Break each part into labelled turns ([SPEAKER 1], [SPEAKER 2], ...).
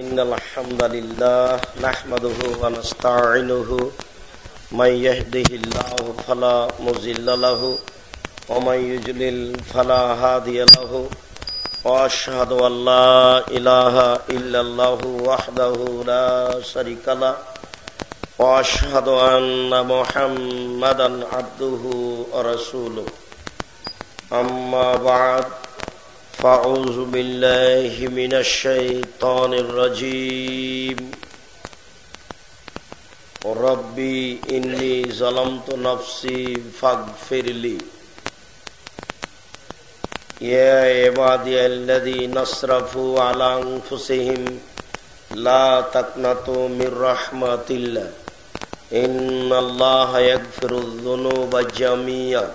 [SPEAKER 1] إن الحمد لله نحمده ونستعينه من يهده الله فلا مضل له ومن يضلل فلا هادي له وأشهد أن لا إله إلا الله وحده لا شريك له وأشهد أن محمدا عبده ورسوله. أما بعد فأعوذ بالله من الشيطان الرجيم. ربي إني ظلمت نفسي فاغفر لي. يا عبادي الذين أسرفوا على أنفسهم لا تقنطوا من رحمة الله. إن الله يغفر الذنوب جميعا.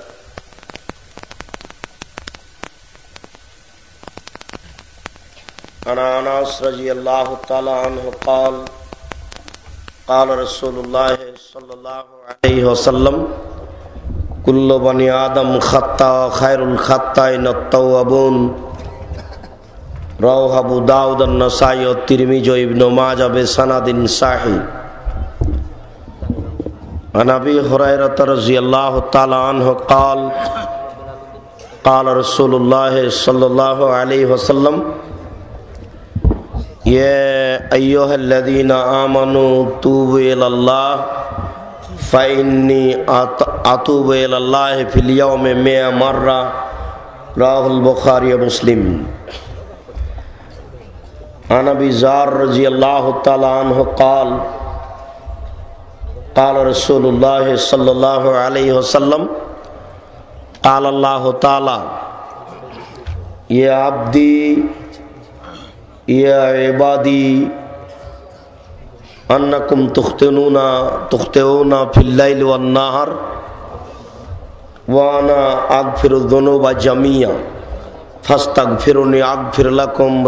[SPEAKER 1] عن انس رضي الله تعالى عنه قال قال رسول الله صلى الله عليه وسلم كل بني آدم خطا خير الخطائين التوابون. رواه ابو داود النسائي والترمذي وابن ماجه بسند صحيح عن ابي هريره رضي الله تعالى عنه قال قال رسول الله صلى الله عليه وسلم يا أيها الذين آمنوا توبوا إلى الله، فإني أتوب إلى الله في اليوم مئة مرة، رواه البخاري ومسلم عن أبي زار رضي الله تعالى عنه قال قال رسول الله صلى الله عليه وسلم، قال الله تعالى، يا عبدي ফিল্লাইল ওয়ানা বা জামিয়া ফাস্তাক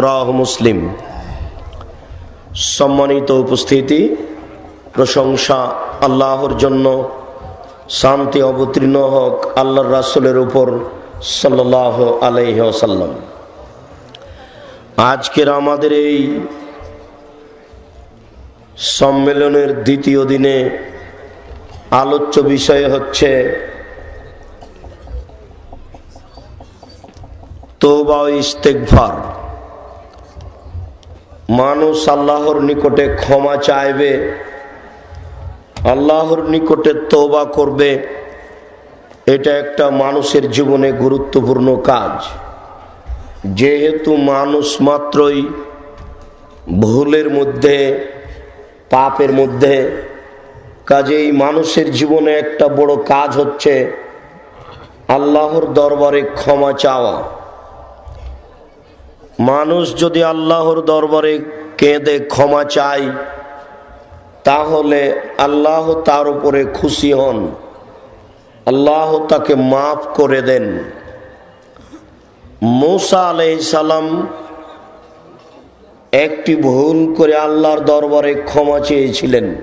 [SPEAKER 1] রাহ মুসলিম। সম্মানিত উপস্থিতি, প্রশংসা আল্লাহর জন্য, শান্তি অবতীর্ণ হোক আল্লাহ রাসুলের উপর সাল্লাহ আলহ সাল্লাম আজকের আমাদের এই সম্মেলনের দ্বিতীয় দিনে আলোচ্য বিষয় হচ্ছে তোবা ইস্তেকভার মানুষ আল্লাহর নিকটে ক্ষমা চাইবে, আল্লাহর নিকটে তোবা করবে, এটা একটা মানুষের জীবনে গুরুত্বপূর্ণ কাজ। যেহেতু মানুষ মাত্রই ভুলের মধ্যে, পাপের মধ্যে, কাজেই মানুষের জীবনে একটা বড় কাজ হচ্ছে আল্লাহর দরবারে ক্ষমা চাওয়া। মানুষ যদি আল্লাহর দরবারে কেঁদে ক্ষমা চায়, তাহলে আল্লাহ তার উপরে খুশি হন, আল্লাহ তাকে মাফ করে দেন। মৌসা সালাম একটি ভুল করে আল্লাহর দরবারে ক্ষমা চেয়েছিলেন।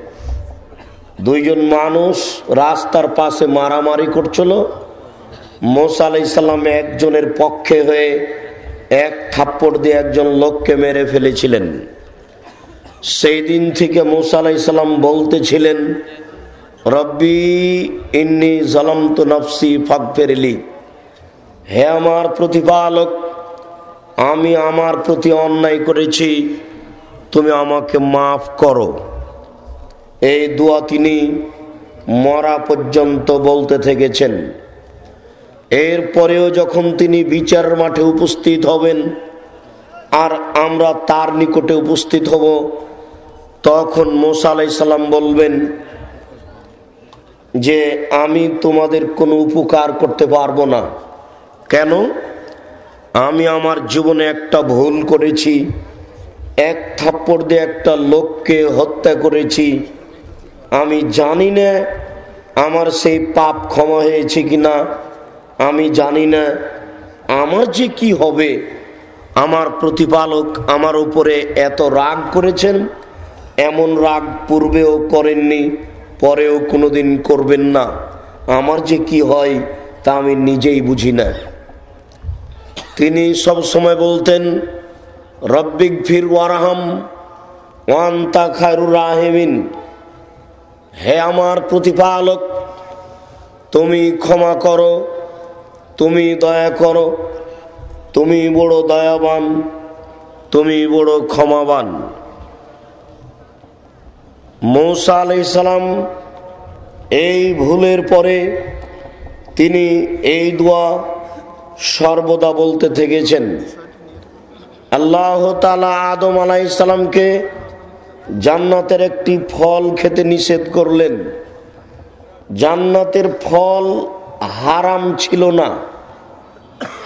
[SPEAKER 1] দুইজন মানুষ রাস্তার পাশে মারামারি করছিল। মোসা সাল্লাম একজনের পক্ষে হয়ে এক থাপ্পড় দিয়ে একজন লোককে মেরে ফেলেছিলেন। সেই দিন থেকে মোসা সাল্লাম বলতেছিলেন, রব্বি ইন্নি জলমত নফসি ফাঁক ফেরেলি হে আমার প্রতিপালক, আমি আমার প্রতি অন্যায় করেছি, তুমি আমাকে মাফ করো। এই দোয়া তিনি মরা পর্যন্ত বলতে থেকেছেন। এরপরেও যখন তিনি বিচার মাঠে উপস্থিত হবেন, আর আমরা তার নিকটে উপস্থিত হব, তখন মোসা আলাইসাল্লাম বলবেন যে, আমি তোমাদের কোনো উপকার করতে পারব না। কেন? আমি আমার জীবনে একটা ভুল করেছি। এক থাপ্পড় দিয়ে একটা লোককে হত্যা করেছি। আমি জানি না আমার সেই পাপ ক্ষমা হয়েছে কি না আমি জানি না আমার যে কি হবে। আমার প্রতিপালক আমার উপরে এত রাগ করেছেন। এমন রাগ পূর্বেও করেননি, পরেও কোনোদিন করবেন না। আমার যে কি হয় তা আমি নিজেই বুঝি না। তিনি সব সময় বলতেন, রব্বিক ফির ওয়ারহাম ওয়ান্তা খায়রুর রাহেমিন। হে আমার প্রতিপালক, তুমি ক্ষমা করো, তুমি দয়া করো, তুমি বড় দয়াবান, তুমি বড় ক্ষমাবান। মৌসা আলাইসালাম এই ভুলের পরে তিনি এই দোয়া সর্বদা বলতে থেকেছেন। আল্লাহ তালা আদম আলাইসালামকে জান্নাতের একটি ফল খেতে নিষেধ করলেন। জান্নাতের ফল হারাম ছিল না,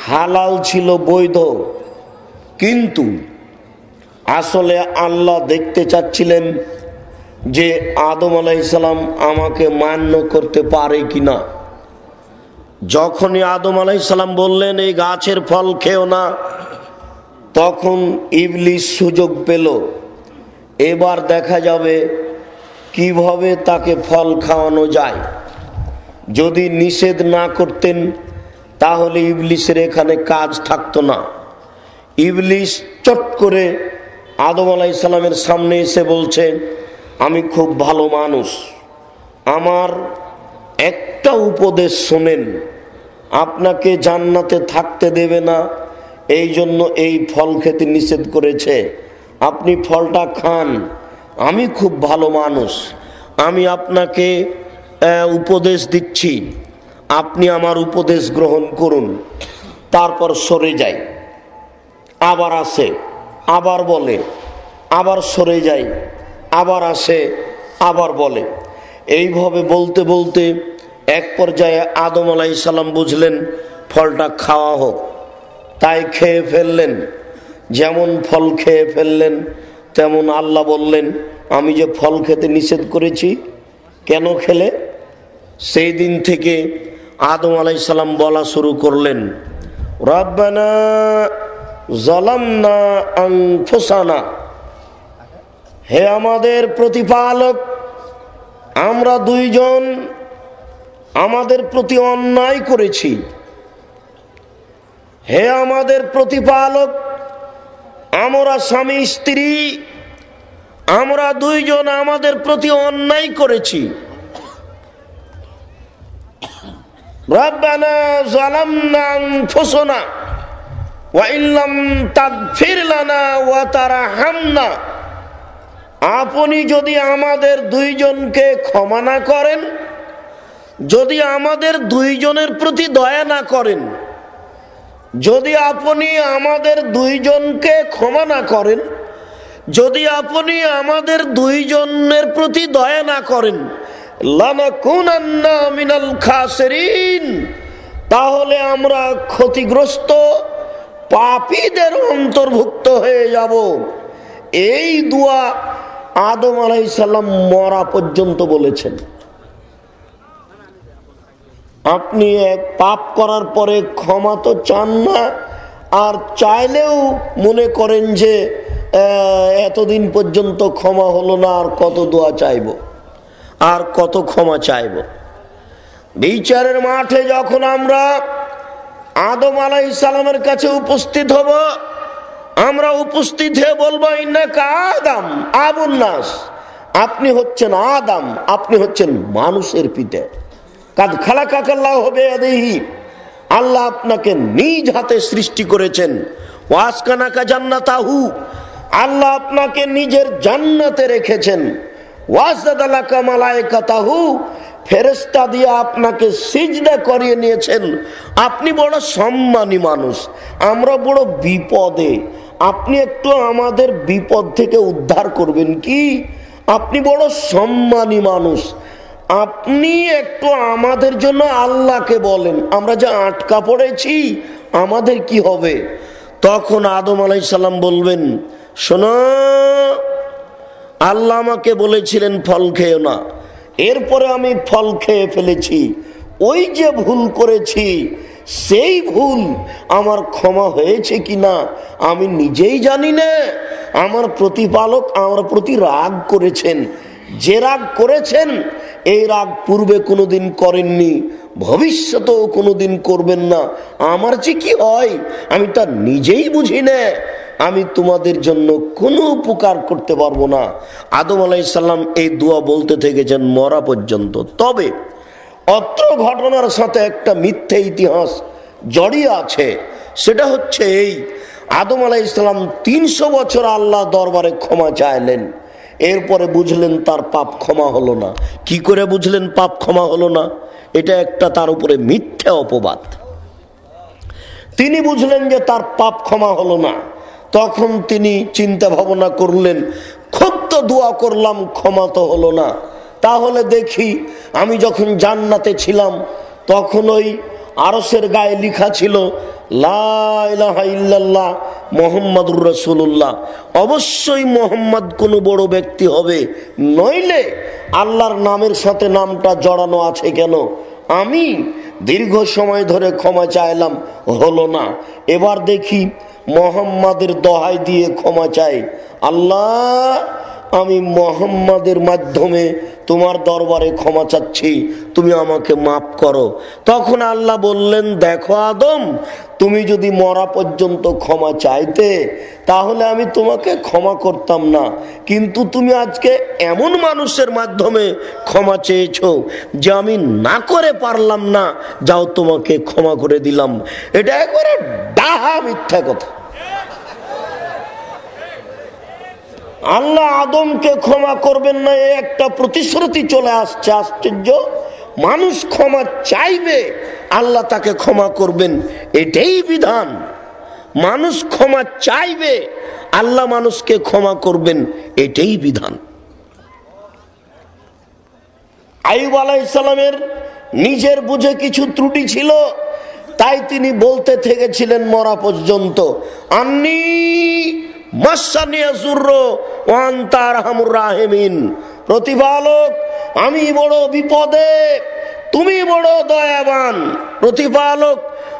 [SPEAKER 1] হালাল ছিল বৈধ। কিন্তু আসলে আল্লাহ দেখতে চাচ্ছিলেন যে আদম আলাইসালাম আমাকে মান্য করতে পারে কিনা। যখনই আদম আলাইসালাম বললেন, এই গাছের ফল খেও না, তখন ইবলিশ সুযোগ পেল। এবার দেখা যাবে কীভাবে তাকে ফল খাওয়ানো যায়। যদি নিষেধ না করতেন, তাহলে ইবলিশের এখানে কাজ থাকতো না। ইবলিশ চট করে আদম আলাই সালামের সামনে এসে বলছে, আমি খুব ভালো মানুষ। আমার একটা উপদেশ শোনেন, আপনাকে জান্নাতে থাকতে দেবে না, এই জন্য এই ফল খেতে নিষেধ করেছে। আপনি ফলটা খান, আমি খুব ভালো মানুষ, আমি আপনাকে উপদেশ দিচ্ছি, আপনি আমার উপদেশ গ্রহণ করুন, তারপর সরে যাই। আবার আসে, আবার বলে, আবার সরে যাই, আবার আসে, আবার বলে। এইভাবে বলতে বলতে এক পর্যায়ে আদম আলাই সাল্লাম বুঝলেন, ফলটা খাওয়া হোক। তাই খেয়ে ফেললেন। যেমন ফল খেয়ে ফেললেন, তেমন আল্লাহ বললেন, আমি যে ফল খেতে নিষেধ করেছি, কেন খেলে? সেই দিন থেকে আদম আলাইসাল্লাম বলা শুরু করলেন, রব্বানা হে আমাদের প্রতিপালক, আমরা দুইজন আমাদের প্রতি অন্যায় করেছি। হে আমাদের প্রতিপালক, আমরা স্বামী, স্ত্রী, আমরা দুইজন আমাদের প্রতি অন্যায় করেছি। আপনি যদি আমাদের দুইজনকে ক্ষমা না করেন যদি আমাদের দুইজনের প্রতি দয়া না করেন, যদি আপনি আমাদের দুইজনকে ক্ষমা না করেন, যদি আপনি আমাদের দুইজনের প্রতি দয়া না করেন তাহলে আমরা ক্ষতিগ্রস্ত পাপীদের অন্তর্ভুক্ত হয়ে যাব। এই দোয়া আদম আলাইসাল্লাম মরা পর্যন্ত বলেছেন। আপনি এক পাপ করার পরে ক্ষমা তো চান না, আর চাইলেও মনে করেন যে এতদিন পর্যন্ত ক্ষমা হলো না, আর কত দোয়া চাইব, আর কত ক্ষমা চাইব। বিচারের মাঠে যখন আমরা আদম আলাই সালামের কাছে উপস্থিত হব, আমরা উপস্থিত হয়ে বলব আদাম আবুন্নাস আপনি হচ্ছেন আদাম, আপনি হচ্ছেন মানুষের পিতে কাদ খালা কাকাল্লাহ হবে আল্লাহ আপনাকে নিজ হাতে সৃষ্টি করেছেন। ওয়াসকানাকা জান্নাতাহু। আল্লাহ আপনাকে নিজের জান্নাতে রেখেছেন। আপনাকে করিয়ে নিয়েছেন। আপনি বড় সম্মানী মানুষ। আমরা বড় বিপদে। আপনি একটু আমাদের বিপদ থেকে উদ্ধার করবেন কি? আপনি বড় সম্মানী মানুষ। আপনি একটু আমাদের জন্য আল্লাহকে বলেন। আমরা যা আটকা পড়েছি, আমাদের কি হবে? তখন আদম আলাই সাল্লাম বলবেন, শোনো, আল্লাহ আমাকে বলেছিলেন ফল খেয়েও না। এরপরে আমি ফল খেয়ে ফেলেছি। ওই যে ভুল করেছি, সেই ভুল আমার ক্ষমা হয়েছে কি না আমি নিজেই জানি না। আমার প্রতিপালক আমার প্রতি রাগ করেছেন। যে রাগ করেছেন, এই রাগ পূর্বে কোনোদিন করেননি, ভবিষ্যতেও কোনোদিন করবেন না। আমার যে কি হয়, আমি তা নিজেই বুঝি না। আমি তোমাদের জন্য কোনো উপকার করতে পারব না। আদম আলাইসাল্লাম এই দোয়া বলতে থেকেছেন মরা পর্যন্ত। তবে অত্র ঘটনার সাথে একটা মিথ্যে ইতিহাস জড়িয়ে আছে। সেটা হচ্ছে এই, আদম আলাহ ইসলাম তিনশো বছর আল্লাহ দরবারে ক্ষমা চাইলেন। এরপরে বুঝলেন তার পাপ ক্ষমা হলো না। কি করে বুঝলেন পাপ ক্ষমা হলো না? এটা একটা তার উপরে মিথ্যা অপবাদ। তিনি বুঝলেন যে তার পাপ ক্ষমা হলো না। তখন তিনি চিন্তা ভাবনা করলেন, খুব তো দোয়া করলাম, ক্ষমা তো হলো না। তাহলে দেখি, আমি যখন জান্নাতে ছিলাম, তখন ওই আরসের গায়ে লিখা ছিল অবশ্যই মোহাম্মদ কোনো বড় ব্যক্তি হবে। নইলে আল্লাহর নামের সাথে নামটা জড়ানো আছে কেন? আমি দীর্ঘ সময় ধরে ক্ষমা চাইলাম, হলো না। এবার দেখি মোহাম্মদের দহাই দিয়ে ক্ষমা চাই। আল্লাহ আমি মোহাম্মদের মাধ্যমে তোমার দরবারে ক্ষমা চাচ্ছি, তুমি আমাকে মাফ করো। তখন আল্লাহ বললেন, দেখো আদম, তুমি যদি মরা পর্যন্ত ক্ষমা চাইতে, তাহলে আমি তোমাকে ক্ষমা করতাম না। কিন্তু তুমি আজকে এমন মানুষের মাধ্যমে ক্ষমা চেয়েছ যে আমি না করে পারলাম না, যাও তোমাকে ক্ষমা করে দিলাম। এটা একবারে ডাহা মিথ্যা কথা। আল্লাহ আদমকে ক্ষমা করবেন না এই একটা প্রতিশ্রুতি চলে আসছে, আশ্চর্য। মানুষ ক্ষমা চাইবে, আল্লাহ তাকে ক্ষমা করবেন, এটাই বিধান। মানুষ ক্ষমা চাইবে, আল্লাহ মানুষকে ক্ষমা করবেন, এটাই বিধান। আইব আলাইসালামের নিজের বুঝে কিছু ত্রুটি ছিল, তাই তিনি বলতে থেকেছিলেন মরা পর্যন্ত, আন্নি প্রতিপালক, আমি বড় বিপদে, তুমি বড় দয়াবান। প্রতিপালক,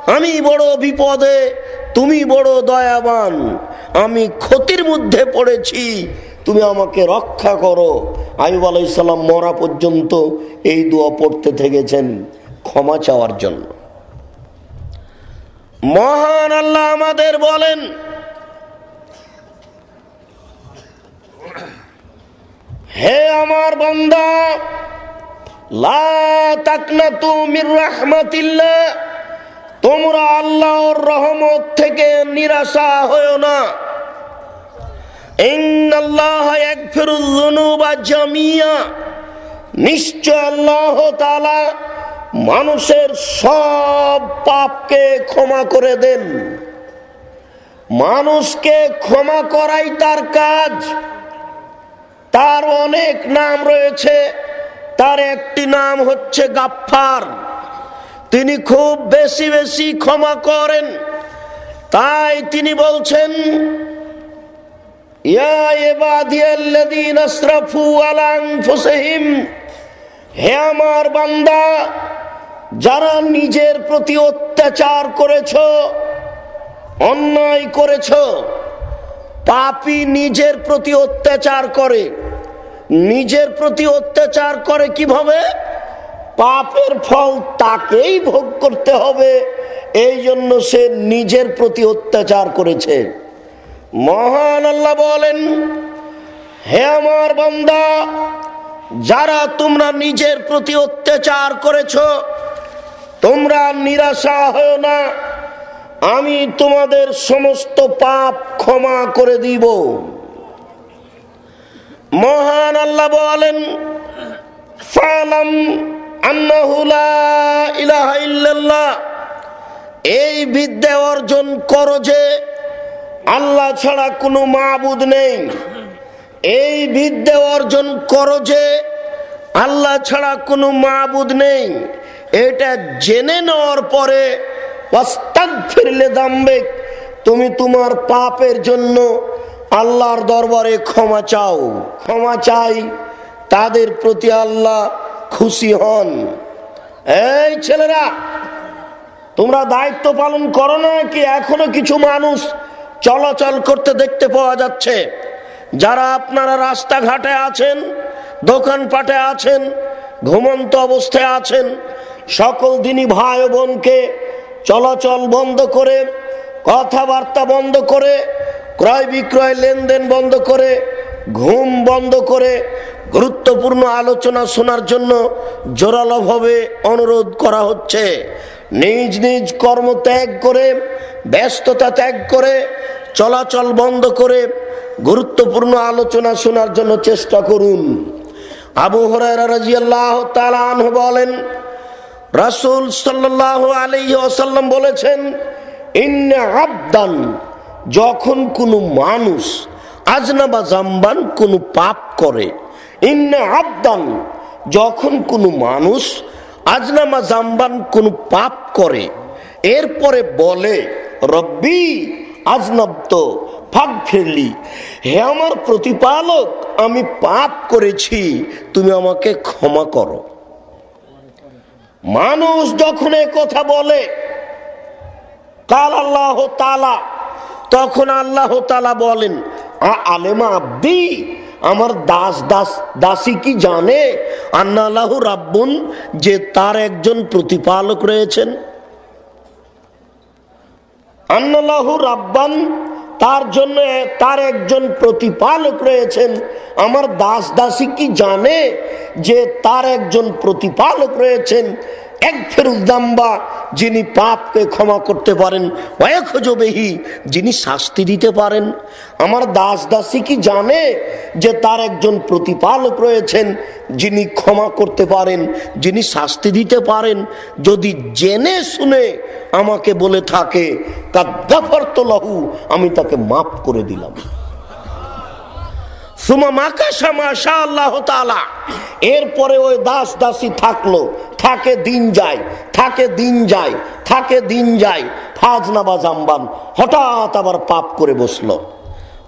[SPEAKER 1] আমি বড় বিপদে, তুমি বড় দয়াবান। আমি ক্ষতির মধ্যে পড়েছি, তুমি আমাকে রক্ষা করো। আইব আলাইসাল্লাম মরা পর্যন্ত এই দোয়া পড়তে থেকেছেন, ক্ষমা চাওয়ার জন্য। মহান আল্লাহ আমাদের বলেন হে আমার বন্দা তোমরা আল্লাহর রহমত থেকে নিরাশা হয় না। নিশ্চয় আল্লাহ তালা মানুষের সব পাপকে ক্ষমা করে দেন। মানুষকে ক্ষমা করাই তার কাজ। তার অনেক নাম রয়েছে। তার একটি নাম হচ্ছে গাফার তিনি খুব বেশি বেশি ক্ষমা করেন। তাই তিনি বলছেন হে আমার বান্দা, যারা নিজের প্রতি অত্যাচার করেছ, অন্যায় করেছ পাপি নিজের প্রতি অত্যাচার করে। নিজের প্রতি অত্যাচার করে কীভাবে? পাপের ফল তাকেই ভোগ করতে হবে। এই জন্য সে নিজের প্রতি অত্যাচার করেছে। মহান আল্লাহ বলেন, হে আমার বন্দা, যারা তোমরা নিজের প্রতি অত্যাচার করেছ, তোমরা নিরাশা হয় না। আমি তোমাদের সমস্ত পাপ ক্ষমা করে দিব। মহান আল্লাহ বলেন, ফালাম এই বিদ্যা অর্জন করো যে, আল্লাহ ছাড়া কোনো মাবুদ নেই। এই বিদ্যা অর্জন করো যে, আল্লাহ ছাড়া কোনো মাবুদ নেই। এটা জেনে নেওয়ার পরে ফিরলে দাম্বে তুমি তোমার পাপের জন্য আল্লাহর দরবারে ক্ষমা চাও। ক্ষমা চাই, তাদের প্রতি আল্লাহ খুশি হন। এই ছেলেরা, তোমরা দায়িত্ব পালন করো না কি এখনও কিছু মানুষ চলাচল করতে দেখতে পাওয়া যাচ্ছে? যারা আপনারা রাস্তাঘাটে আছেন, দোকানপাটে আছেন, ঘুমন্ত অবস্থায় আছেন, সকল দিনই ভাই বোনকে চলাচল বন্ধ করে, কথাবার্তা বন্ধ করে, ক্রয় বিক্রয় লেনদেন বন্ধ করে, ঘুম বন্ধ করে, গুরুত্বপূর্ণ আলোচনা শোনার জন্য জোরালোভাবে অনুরোধ করা হচ্ছে। নিজ নিজ কর্ম ত্যাগ করে, ব্যস্ততা ত্যাগ করে, চলাচল বন্ধ করে, গুরুত্বপূর্ণ আলোচনা শোনার জন্য চেষ্টা করুন। আবু হরাইরাজিয়াল্লাহ বলেন রাসুল সাল্লাহ আলী আসাল্লাম বলেছেন আবদান, যখন কোনো মানুষ আজনাবা জাম্বান কোনো পাপ করে, ইন্না আবদান, যখন কোনো মানুষ আজনামা জাম্বান কোনো পাপ করে, এরপরে বলে, রব্বি আজনব্দ ফাঁক ফেরলি হে আমার প্রতিপালক, আমি পাপ করেছি, তুমি আমাকে ক্ষমা করো। মানুষ যখন কথা বলে, কাল আল্লাহ তালা তখন আল্লাহ তালা বলেন আলেমা আব্দি, আমার দাস দাস, দাসী কি জানে? আন্না রাব্বুন, যে তার একজন প্রতিপালক রয়েছেন। আন্নাল্লাহু রাব্বান তার জন্য তার একজন প্রতিপালক রয়েছেন। আমার দাস দাসী কি জানে যে তার একজন প্রতিপালক রয়েছেন? এক ফেরুদ্দাম্বা যিনি পাপকে ক্ষমা করতে পারেন ওয়াকজবেহি যিনি শাস্তি দিতে পারেন। আমার দাস দাসী কি জানে যে তার একজন প্রতিপালক রয়েছেন, যিনি ক্ষমা করতে পারেন, যিনি শাস্তি দিতে পারেন? যদি জেনে শুনে আমাকে বলে থাকে কাদ্দাফার তো লহু আমি তাকে মাফ করে দিলাম। এরপরে ওই দাস দাসী থাকল। থাকে দিন যায়, থাকে দিন যায়, থাকে দিন যায়। ফাজ নাবাজ আম্বান, হঠাৎ আবার পাপ করে বসল।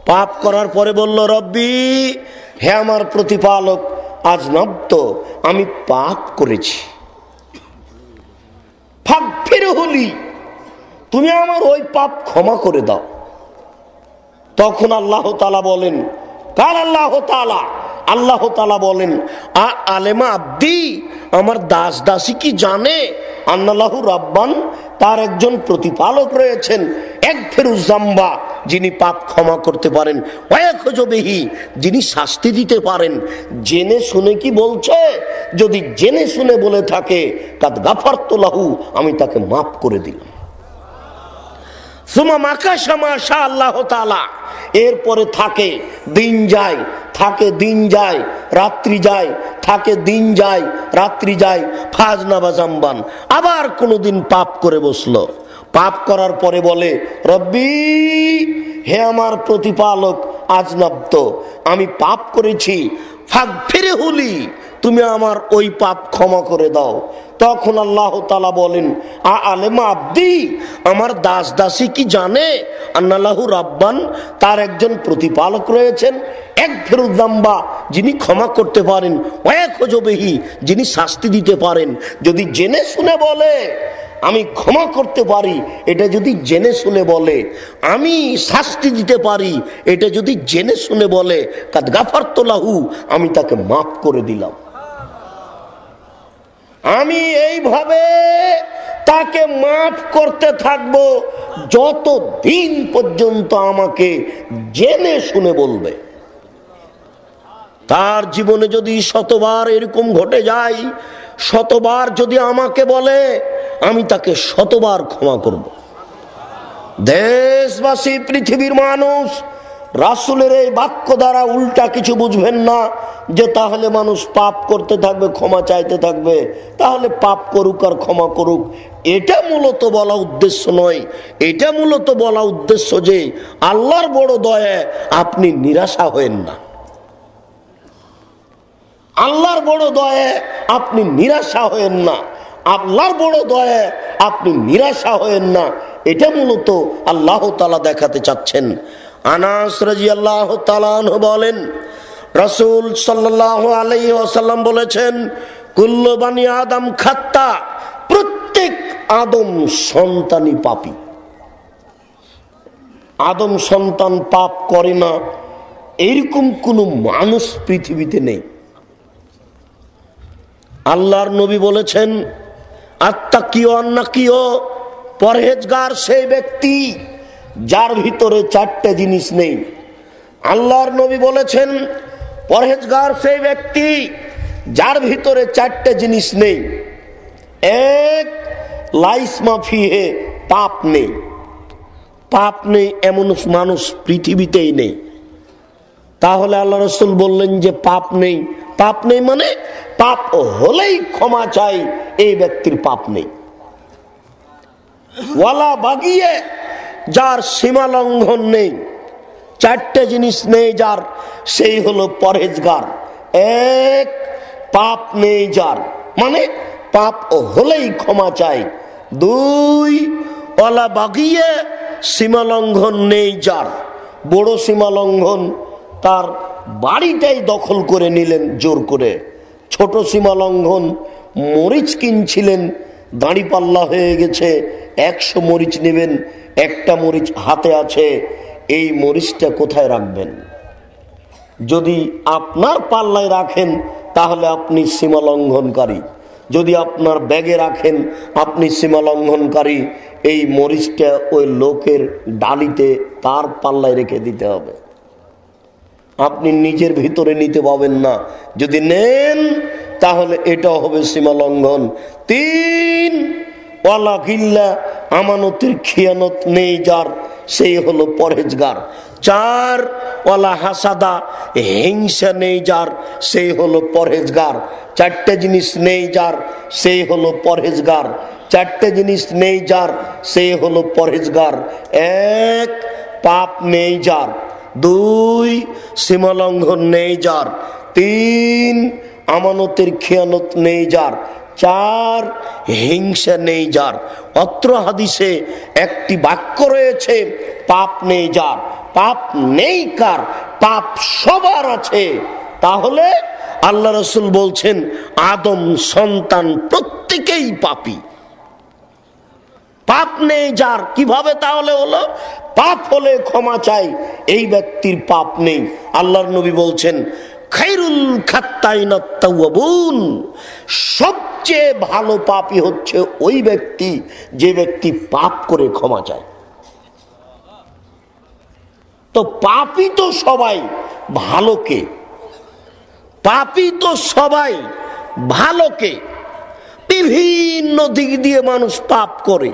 [SPEAKER 1] পাপ করার পরে বলল, রব্বি, হে আমার প্রতিপালক, আজ নব্দ আমি পাপ করেছি। হলি তুমি আমার ওই পাপ ক্ষমা করে দাও। তখন আল্লাহ তালা বলেন আল্লাহ তালা আল্লাহ তালা বলেন আলেমা আব্দি, আমার দাস দাসী কি জানে? আন্নাল্লাহু রাব্বান, তার একজন প্রতিপালক রয়েছেন, এক ফেরুজাম্বা যিনি পাপ ক্ষমা করতে পারেন। ওয়াকজবেহি যিনি শাস্তি দিতে পারেন। জেনে শুনে কি বলছে? যদি জেনে শুনে বলে থাকে, কাদ গাফার আমি তাকে মাফ করে দিলাম সুমা মাকা শামা শাহ আল্লাহ তালা এরপরে থাকে, দিন যায়, থাকে দিন যায়, রাত্রি যায়, থাকে দিন যায়, রাত্রি যায়, ফাজ নাবাজ আম্বান। আবার কোনোদিন পাপ করে বসল। পাপ করার পরে বলে, রব্বি, হে আমার প্রতিপালক, আজ নব্দ আমি পাপ করেছি ফাঁক ফিরে হলি তুমি আমার ওই পাপ ক্ষমা করে দাও। তখন আল্লাহ তালা বলেন আলেমা আব্দি, আমার দাস দাসী কি জানে? আন্নাল্লাহু রাব্বান, তার একজন প্রতিপালক রয়েছেন। এক ফেরুদ্দাম্বা যিনি ক্ষমা করতে পারেন। এক হজবেহি যিনি শাস্তি দিতে পারেন। যদি জেনে শুনে বলে, আমি ক্ষমা করতে পারি, এটা যদি জেনে শুনে বলে, আমি শাস্তি দিতে পারি, এটা যদি জেনে শুনে বলে, কাদ গাফার তোলাহু আমি তাকে মাফ করে দিলাম। আমি এইভাবে তাকে মাফ করতে থাকব যত দিন পর্যন্ত আমাকে জেনে শুনে বলবে। তার জীবনে যদি শতবার এরকম ঘটে যায়, শতবার যদি আমাকে বলে, আমি তাকে শতবার ক্ষমা করব। দেশবাসী, পৃথিবীর মানুষ রাসুলের এই বাক্য দ্বারা উল্টা কিছু বুঝবেন না, যে তাহলে মানুষ পাপ করতে থাকবে, ক্ষমা চাইতে থাকবে। তাহলে পাপ করুক আর ক্ষমা করুক। এটা মূলত বলা উদ্দেশ্য নয়। এটা মূলত বলা উদ্দেশ্য যে আল্লাহর বড় দয়া, আপনি নিরাশা হয়েন না। আল্লাহর বড় দয়া, আপনি নিরাশা হয়েন না। আল্লাহর বড় দয়া, আপনি নিরাশা হয়েন না। এটা মূলত আল্লাহ তালা দেখাতে চাচ্ছেন। আনাস রাজি আল্লাহ বলেন, রসুল সাল্লাহ আলাই আসাল্লাম বলেছেন কুল্লবানী আদম খাত্তা, প্রত্যেক আদম সন্তানই পাপি। আদম সন্তান পাপ করে না, এরকম কোন মানুষ পৃথিবীতে নেই। আল্লাহর নবী বলেছেন, আত্মা কিও অন্না কিও পরহেজগার সেই ব্যক্তি যার ভিতরে চারটে জিনিস নেই। আল্লাহর নবী বলেছেন, পরহেজগার সেই ব্যক্তি যার ভিতরে চারটে জিনিস নেই। এক, লাইস মাফিহে পাপ নেই। পাপ নেই এমন মানুষ পৃথিবীতেই নেই। তাহলে আল্লাহ রসুল বললেন যে পাপ নেই। পাপ নেই মানে পাপ হলেই ক্ষমা চাই, এই ব্যক্তির পাপ নেই। ওয়ালা বাগিয়ে যার সীমা লঙ্ঘন নেই, চারটে জিনিস নেই যার, সেই হলো পরেজগার এক, পাপ নেই যার মানে পাপ হলেই ক্ষমা চাই। দুই, ওলা বাগিয়ে সীমা লঙ্ঘন নেই যার, বড় সীমা লঙ্ঘন তার বাড়িটাই দখল করে নিলেন জোর করে। ছোট সীমা লঙ্ঘন, মরিচ কিনছিলেন, দাঁড়িপাল্লা হয়ে গেছে, একশো মরিচ নেবেন একটা মরিচ হাতে আছে, এই মরিচটা কোথায় রাখবেন? যদি আপনার পাল্লায় রাখেন, তাহলে আপনি সীমা লঙ্ঘনকারী। যদি আপনার ব্যাগে রাখেন, আপনি সীমা লঙ্ঘনকারী। এই মরিচটা ওই লোকের ডালিতে তার পাল্লায় রেখে দিতে হবে। আপনি নিজের ভিতরে নিতে পাবেন না। যদি নেন, তাহলে এটা হবে সীমা লঙ্ঘন। তিন আমানতের খিয়ানত নেই যার, সেই হলো পরহেজগার। চার ওলা হাসাদা, হিংসা নেই যার, সেই হলো পরহেজগার। চারটে জিনিস নেই যার, সেই হলো পরহেজগার। চারটে জিনিস নেই যার, সেই হলো পরহেজগার। এক, পাপ নেই যার। দুই, সীমালঙ্ঘন নেই যার। তিন, আমানতের খেয়ানত নেই যার। চার হিংসা নেই যার। অত্র হাদিসে একটি বাক্য রয়েছে, পাপ নেই যার। পাপ নেই কার, পাপ সবার আছে। তাহলে আল্লাহ রসুল বলছেন, আদম সন্তান প্রত্যেকেই পাপি। পাপ নেই যার। কীভাবে তাহলে হলো? পাপ হলে ক্ষমা চাই, এই ব্যক্তির পাপ নেই। আল্লাহর নবী বলছেন খাইরুল খাত্তাইনাত্তাউয়াবুন সবচেয়ে ভালো পাপই হচ্ছে ওই ব্যক্তি, যে ব্যক্তি পাপ করে ক্ষমা চায়। তো পাপই তো সবাই ভালোকে। পাপই তো সবাই ভালোকে। বিভিন্ন দিক দিয়ে মানুষ পাপ করে।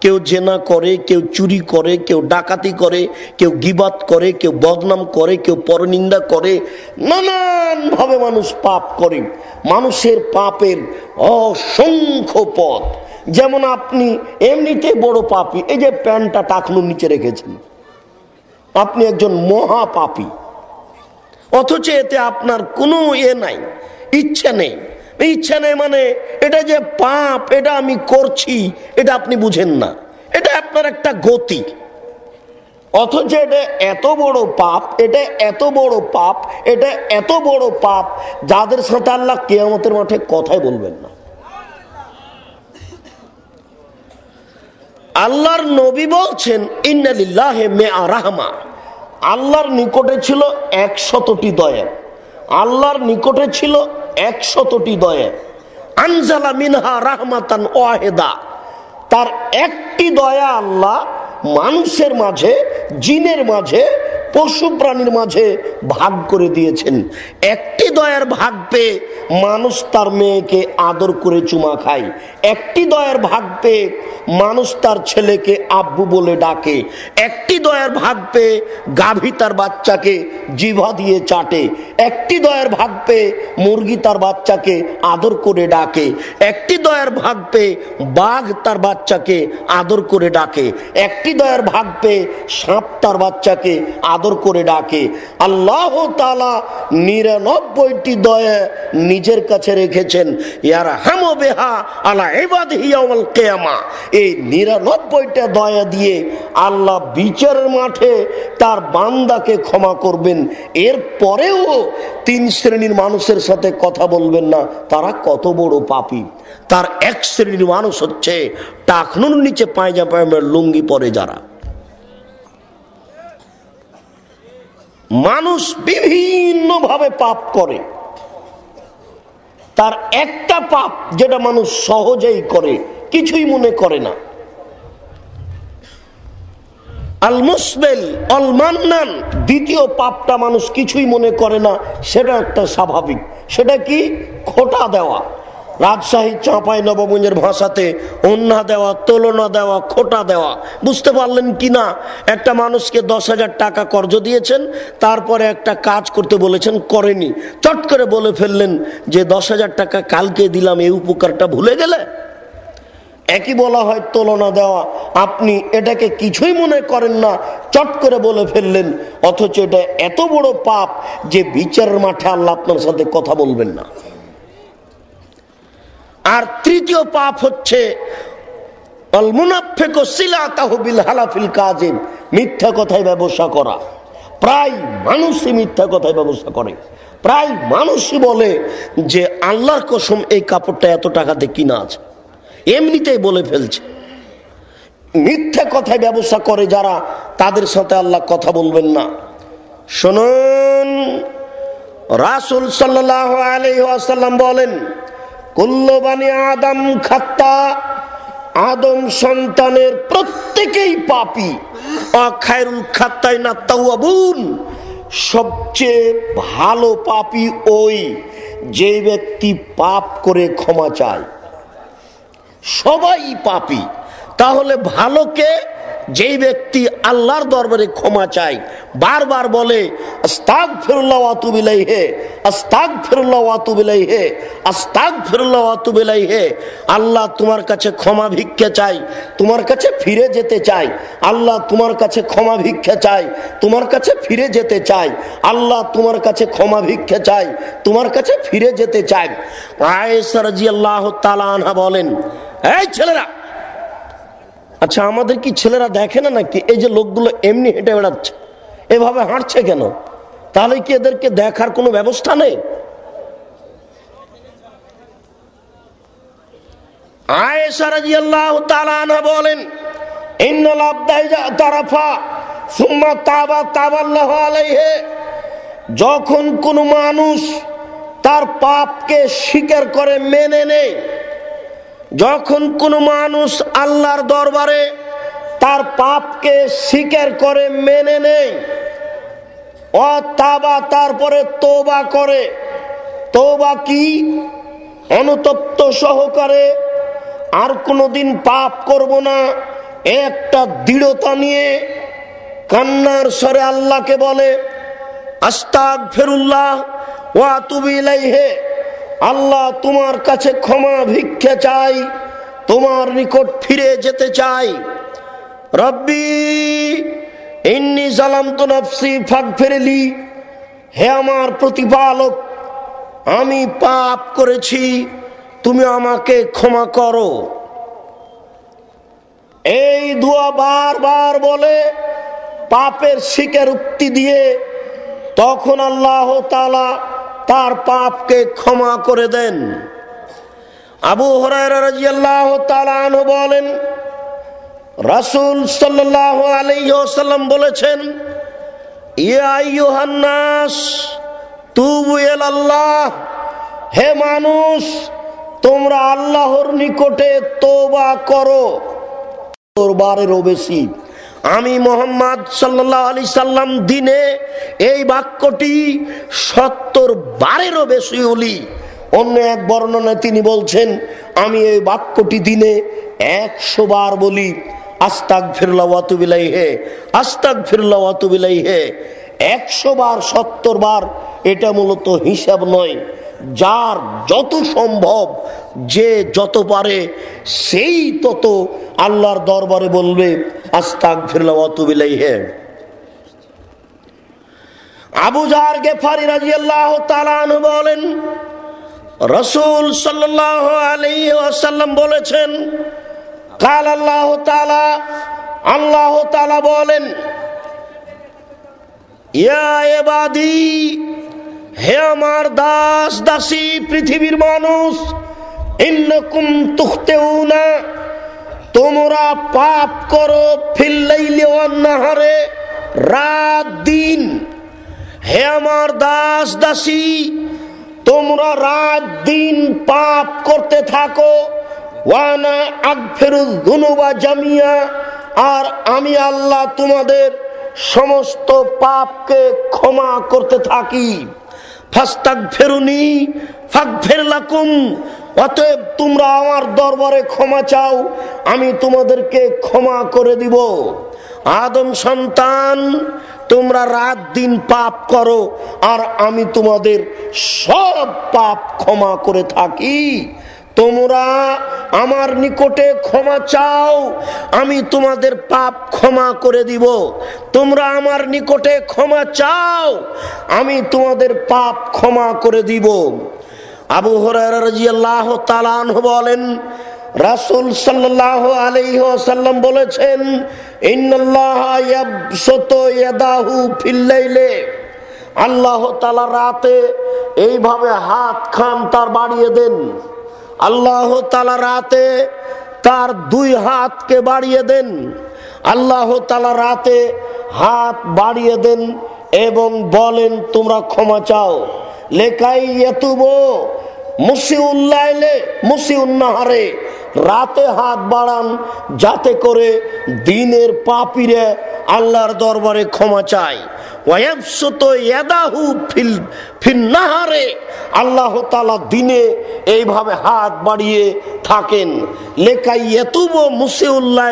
[SPEAKER 1] কেউ জেনা করে, কেউ চুরি করে, কেউ ডাকাতি করে, কেউ গিবাত করে, কেউ বদনাম করে, কেউ পরনিন্দা করে নানান ভাবে মানুষ পাপ করে। মানুষের পাপের অসংখ্য পথ। যেমন আপনি এমনিতে বড় পাপি, এই যে প্যান্টটা টাকলুর নিচে রেখেছেন। আপনি একজন মহা পাপি অথচ এতে আপনার কোনো ইয়ে নাই, ইচ্ছা নেই। ইচ্ছা নেই মানে এটা যে পাপ, এটা আমি করছি, এটা আপনি বুঝেন না। এটা আপনার একটা গতি। অথচ এটা এত বড় পাপ, এটা এত বড় পাপ, এটা এত বড় পাপ, যাদের সাথে আল্লাহ কেয়ামতের মাঠে কথাই বলবেন না। আল্লাহর নবী বলছেন, ইন্নালিল্লাহ মে রাহমা। আল্লাহর নিকটে ছিল একশতটি দয়া আল্লাহর নিকটে ছিল একশতটি দয়া। আনজালা মিনহা রাহমাতান ওয়াহেদা। তার একটি দয়া আল্লাহ মানুষের মাঝে, জিনের মাঝে, পশু প্রাণীর মাঝে ভাগ করে দিয়েছেন। একটি দয়ার ভাগ পেয়ে মানুষ তার মেয়েকে আদর করে চুমা খায়। একটি দয়ার ভাগ পেয়ে মানুষ তার ছেলেকে আব্বু বলে ডাকে। একটি দয়ার ভাগ পেয়ে গাভী তার বাচ্চাকে জিভা দিয়ে চাটে। একটি দয়ার ভাগ পেয়ে মুরগি তার বাচ্চাকে আদর করে ডাকে। একটি দয়ার ভাগ পেয়ে বাঘ তার বাচ্চাকে আদর করে ডাকে। একটি দয়ার ভাগ পেয়ে সাপ তার বাচ্চাকে আদর করে ডাকে। আল্লাহ তালা নিরানব্বইটি দয়া নিজের কাছে রেখেছেন। ইয়ার বেহা আলা এবাদ কেয়ামা। এই নিরানব্বইটা দয়া দিয়ে আল্লাহ বিচারের মাঠে তার বান্দাকে ক্ষমা করবেন। এর পরেও তিন শ্রেণির মানুষের সাথে কথা বলবেন না। তারা কত বড় পাপি। তার এক শ্রেণির মানুষ হচ্ছে টাকনুর নিচে পায়জা পায়মের লুঙ্গি পরে যারা। মানুষ বিভিন্ন ভাবে পাপ করে। তার একটা পাপ যেটা মানুষ সহজেই করে, কিছুই মনে করে না। আল মুসবেল অল মান্নান দ্বিতীয় পাপটা মানুষ কিছুই মনে করে না, সেটা একটা স্বাভাবিক। সেটা কি? খোটা দেওয়া। রাজশাহী চাঁপাই নবমঞ্জের ভাষাতে অন্যা দেওয়া, তুলনা দেওয়া, খোটা দেওয়া। বুঝতে পারলেন কি না একটা মানুষকে দশ হাজার টাকা কর্জ দিয়েছেন, তারপরে একটা কাজ করতে বলেছেন, করেনি। চট করে বলে ফেললেন যে দশ হাজার টাকা কালকে দিলাম, এই উপকারটা ভুলে গেলে? একই বলা হয় তুলনা দেওয়া। আপনি এটাকে কিছুই মনে করেন না, চট করে বলে ফেললেন। অথচ এটা এত বড় পাপ যে বিচারের মাঠে আল্লাহ আপনার সাথে কথা বলবেন না। আর তৃতীয় পাপ হচ্ছে মিথ্যা কথায় ব্যবসা করা। প্রায় মানুষই মিথ্যা কথায় ব্যবসা করে। প্রায় মানুষই বলে যে, আল্লাহর কসম এই কাপড়টা এত টাকাতে কিনা আছে। এমনিতেই বলে ফেলছে। মিথ্যা কথায় ব্যবসা করে যারা, তাদের সাথে আল্লাহ কথা বলবেন না। শুনুন, রাসুল সাল্লাহ আলহাসাল্লাম বলেন কুল্লবানী আদম খাত্তা, আদম সন্তানের প্রত্যেকেই পাপি। খায়রুল খাত্তাই না তাওয়াবুন, সবচেয়ে ভালো পাপি ওই যে ব্যক্তি পাপ করে ক্ষমা চায়। সবাই পাপি। তাহলে ভালোকে যেই ব্যক্তি আল্লাহর দরবারে ক্ষমা চায়, বারবার বলে আস্তাক ফিরুল্লাহ আতুবিলাই হে আস্তাক ফিরুল্লাহ আতুবিলাই হে আস্তাক ফিরুল্লাহ আতুবিলাই হে আল্লাহ তোমার কাছে ক্ষমা ভিক্ষা চাই তোমার কাছে ফিরে যেতে চাই আল্লাহ তোমার কাছে ক্ষমা ভিক্ষা চাই তোমার কাছে ফিরে যেতে চাই আল্লাহ তোমার কাছে ক্ষমা ভিক্ষা চাই তোমার কাছে ফিরে যেতে চাই আয়েসার জি আল্লাহ তালা বলেন, এই ছেলেরা আচ্ছা আমাদের কি ছেলেরা দেখে না নাকি? এই যে লোকগুলো এমনি হেঁটে বেড়াচ্ছে। এভাবে হাঁটছে কেন? তাহলে কি এদেরকে দেখার কোনো ব্যবস্থা নেই? বলেন যখন কোন মানুষ তার পাপকে স্বীকার করে, মেনে নেয় যখন কোনো মানুষ আল্লাহর দরবারে তার পাপকে স্বীকার করে, মেনে নেই অতাবা তারপরে তোবা করে তোবা কি? অনুতপ্ত সহকারে আর কোনোদিন পাপ করব না। একটা দৃঢ়তা নিয়ে কান্নার স্বরে আল্লাহকে বলে আস্তাক ফেরুল্লাহ ওয়া তুবি হে আল্লাহ তোমার কাছে ক্ষমা ভিক্ষে চাই, তোমার নিকট ফিরে যেতে চাই। রব্বি, ইন্নি সালাম তো নফসি ফাঁক ফেরেলি হে আমার প্রতিপালক, আমি পাপ করেছি, তুমি আমাকে ক্ষমা করো। এই দুয়া বারবার বলে, পাপের শিকার উক্তি দিয়ে, তখন আল্লাহ তালা তার পাপকে ক্ষমা করে দেন। আবু হরাই বলেন, রাসুল সাল্লাহ আলাইসাল্লাম বলেছেন ইয়ান্নাস তুবু আল্লাহ হে মানুষ, তোমরা আল্লাহর নিকটে তোবা করো। তোর বারেরও বেশি। আমি মোহাম্মদ সাল্লাহ আলি সাল্লাম দিনে এই বাক্যটি সত্তর বারেরও বেশি উলি। অন্য এক বর্ণনায় তিনি বলছেন, আমি এই বাক্যটি দিনে একশো বার বলি আস্তাক ফিরলা হে আস্তাক ফিরলা হে একশো বার, সত্তর বার, এটা মূলত হিসাব নয়। যার যত সম্ভব, যে যত পারে, সেই তত আল্লাহর দরবারে বলবে আস্তাক ফিরলা অতুবিলাই হে আবু জার গেফারি রাজি আল্লাহ বলেন, রসুল সাল্লাহ আলাইসাল্লাম বলেছেন, কাল আল্লাহ তালা আল্লাহ তালা বলেন, ইয়া এবাদি হে আমার দাস দাসী পৃথিবীর মানুষ, ইন্নকুম তুখতেও না তোমরা পাপ করো ফিল্লাইলে অন্নাহারে রাত, দিন। হে আমার দাস দাসী, তোমরা রাত, দিন পাপ করতে থাকো। ওয়ানা আগফেরুল গুনুবা জামিয়া, আর আমি আল্লাহ তোমাদের সমস্ত পাপকে ক্ষমা করতে থাকি। ফাস্তাক ফেরুনি, ফাঁক ফেরলাকুম অতএব তোমরা আমার দরবারে ক্ষমা চাও, আমি তোমাদেরকে ক্ষমা করে দিব। আদম সন্তান, তোমরা রাত দিন পাপ করো, আর আমি তোমাদের সব পাপ ক্ষমা করে থাকি। তোমরা আমার নিকটে ক্ষমা চাও, আমি তোমাদের পাপ ক্ষমা করে দিব। তোমরা আমার নিকটে ক্ষমা চাও, আমি তোমাদের পাপ ক্ষমা করে দিব। আবু হরাহ তালান বলেন, রাসুল সাল্লাহ আলহ্লাম বলেছেন আল্লাহ তালা রাতে এইভাবে হাত খান তার বাড়িয়ে দেন। আল্লাহ তালা রাতে তার দুই হাতকে বাড়িয়ে দেন। আল্লাহ তালা রাতে হাত বাড়িয়ে দেন এবং বলেন, তোমরা ক্ষমা চাও। লেখাই মুসিউল্লাইলে মুসিউন্নাহারে রাতে হাত বাড়ান যাতে করে দিনের পাপিরে আল্লাহর দরবারে ক্ষমা চায়। আল্লাহ তালা দিনে এইভাবে হাত বাড়িয়ে থাকেন। লেখাই এতুব মুসিউল্লাহ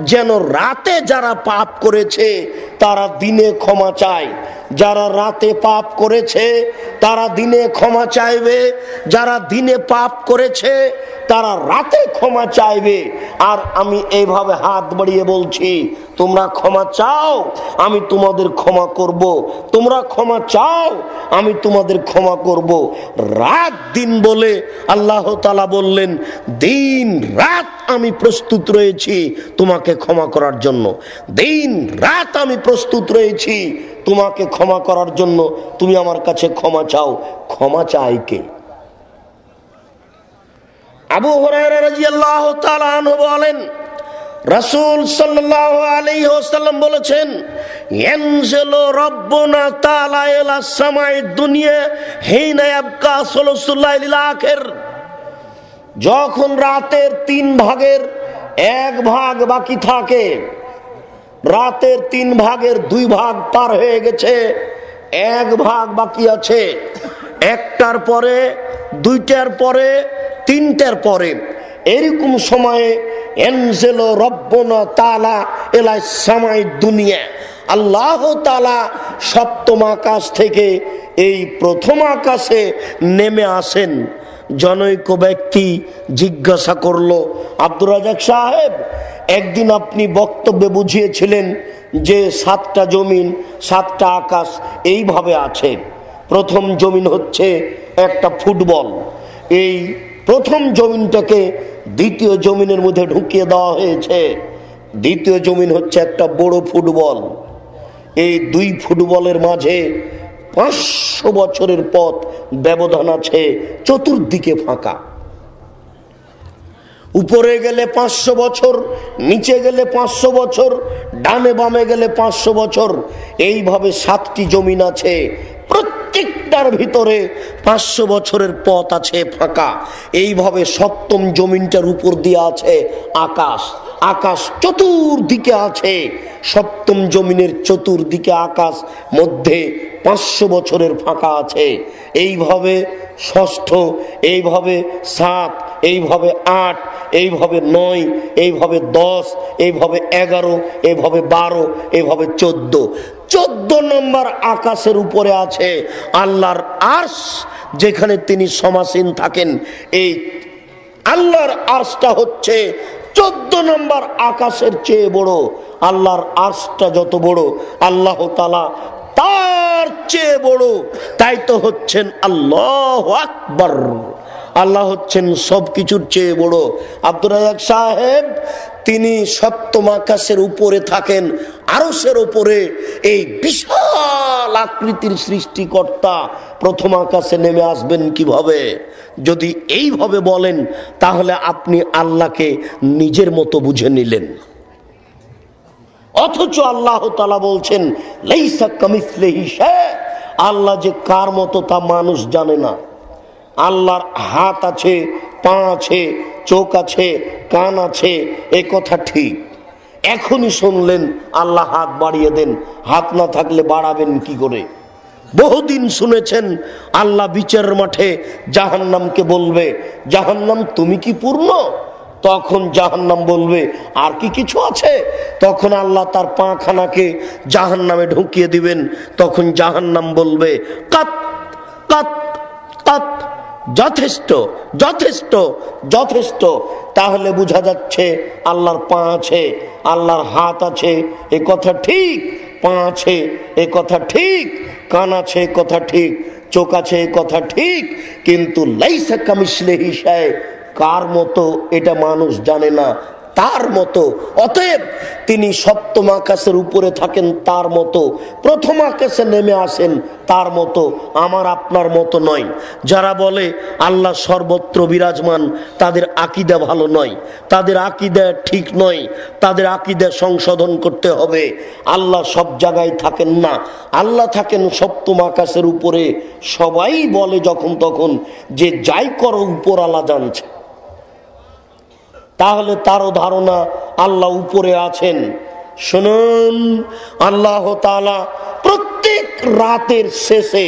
[SPEAKER 1] যেন রাতে যারা পাপ করেছে, তারা দিনে ক্ষমা চায়। যারা রাতে পাপ করেছে, তারা দিনে ক্ষমা চাইবে। যারা দিনে পাপ করেছে, তারা রাতে ক্ষমা চাইবে। আর আমি এইভাবে হাত বাড়িয়ে বলছি, তোমরা ক্ষমা চাও, আমি তোমাদের ক্ষমা করব। তোমরা ক্ষমা চাও, আমি তোমাদের ক্ষমা করব। রাত দিন বলে আল্লাহ তালা বললেন, দিন রাত আমি প্রস্তুত রয়েছি তোমাকে ক্ষমা করার জন্য। দিন রাত আমি প্রস্তুত রয়েছি তোমাকে ক্ষমা করার জন্য। তুমি আমার কাছে ক্ষমা চাও। ক্ষমা চাই কে? আবু হরাই বলেন রাসুল সাল্লাহ আলী ওসাল্লাম বলেছেন রব্বনা সামাই দুনিয়া হেইনা আবকা সলসুল্লাহ আখের। যখন রাতের তিন ভাগের এক ভাগ বাকি থাকে, রাতের তিন ভাগের দুই ভাগ পার হয়ে গেছে, এক ভাগ বাকি আছে। একটার পরে, দুইটার পরে, তিনটার পরে। এরকম সময়ে এনজেলো রব্বনা তালা এলাই সামাই দুনিয়া। আল্লাহ তালা সপ্তম আকাশ থেকে এই প্রথম আকাশে নেমে আসেন। জনৈক ব্যক্তি জিজ্ঞাসা করল, আব্দুর রাজাক সাহেব, একদিন আপনি বক্তব্যে বুঝিয়েছিলেন যে সাতটা জমিন, সাতটা আকাশ এইভাবে আছে। প্রথম জমিন হচ্ছে একটা ফুটবল। এই প্রথম জমিনটাকে দ্বিতীয় জমিনের মধ্যে ঢুকিয়ে দেওয়া হয়েছে। দ্বিতীয় জমিন হচ্ছে একটা বড় ফুটবল। এই দুই ফুটবলের মাঝে পাঁচশো বছরের পথ ব্যবধান আছে, চতুর্দিকে ফাঁকা। উপরে গেলে পাঁচশো বছর, নিচে গেলে পাঁচশো বছর, ডানে বামে গেলে পাঁচশো বছর। এইভাবে সাতটি জমিন আছে। প্রত্যেকটার ভিতরে পাঁচশো বছরের পথ আছে ফাঁকা। এইভাবে সপ্তম জমিনটার উপর দিয়ে আছে আকাশ। আকাশ চতুর্দিকে আছে। সপ্তম জমিনের চতুর্দিকে আকাশ, মধ্যে পাঁচশো বছরের ফাঁকা আছে। এইভাবে ষষ্ঠ, এইভাবে সাত, এইভাবে আট, এইভাবে নয়, এইভাবে দশ, এইভাবে এগারো, এইভাবে বারো, এইভাবে চোদ্দ। চোদ্দ নম্বর আকাশের উপরে আছে আল্লাহর আর্স যেখানে তিনি সমাসীন থাকেন। এই আল্লাহর আর্সটা হচ্ছে চোদ্দ নম্বর আকাশের চেয়ে বড়। আল্লাহর আর্সটা যত বড়, আল্লাহ তালা তার চেয়ে বড়। তাই তো হচ্ছেন আল্লাহ আকবর। আল্লাহ হচ্ছেন সব কিছুর চেয়ে বড়। আব্দুল রাজাক সাহেব তিনি সপ্তম আকাশের উপরে থাকেন আরসের উপরে এই বিশাল আকৃতির সৃষ্টিকর্তা প্রথম আকাশে নেমে আসবেন কীভাবে? যদি এইভাবে বলেন, তাহলে আপনি আল্লাহকে নিজের মতো বুঝে নিলেন। অথচ আল্লাহ তালা বলছেন আল্লাহ যে কার মতো তা মানুষ জানে না। আল্লাহর হাত আছে, পা আছে, চোখ আছে, কান আছে, এ কথা ঠিক। এখনই শুনলেন, আল্লাহ হাত বাড়িয়ে দেন। হাত না থাকলে বাড়াবেন কি করে? বহুদিন শুনেছেন, আল্লাহ বিচারের মাঠে জাহান্নামকে বলবে, জাহান্নাম তুমি কি পূর্ণ? তখন জাহান্নাম বলবে, আর কি কিছু আছে? তখন আল্লাহ তার পাখানাকে জাহান্নামে ঢুকিয়ে দিবেন। তখন জাহান্নাম বলবে, কাত কাত কাত। যথেষ্ট যথেষ্ট যথেষ্ট। তাহলে বোঝা যাচ্ছে আল্লাহর পা আছে, আল্লাহর হাত আছে, এ কথা ঠিক, পা আছে, এ কথা ঠিক, কান আছে কথা ঠিক, চোখ আছে কথা ঠিক, কিন্তু লাইসা কামিসলে হিসায় কার মতো এটা মানুষ জানে না তার মতো। অতএব তিনি সপ্তম আকাশের উপরে থাকেন, তার মতো। প্রথম আকাশে নেমে আসেন, তার মতো। আমার আপনার মতো নয়। যারা বলে আল্লাহ সর্বত্র বিরাজমান, তাদের আকিদা ভালো নয়। তাদের আকিদা ঠিক নয়। তাদের আকিদা সংশোধন করতে হবে। আল্লাহ সব জায়গায় থাকেন না। আল্লাহ থাকেন সপ্তম আকাশের উপরে। সবাই বলে যখন তখন যে যাই করো, উপর আল্লাহ জানছে। তাহলে তারও ধারণা আল্লাহ উপরে আছেন। শুনুন, আল্লাহ তালা প্রত্যেক রাতের শেষে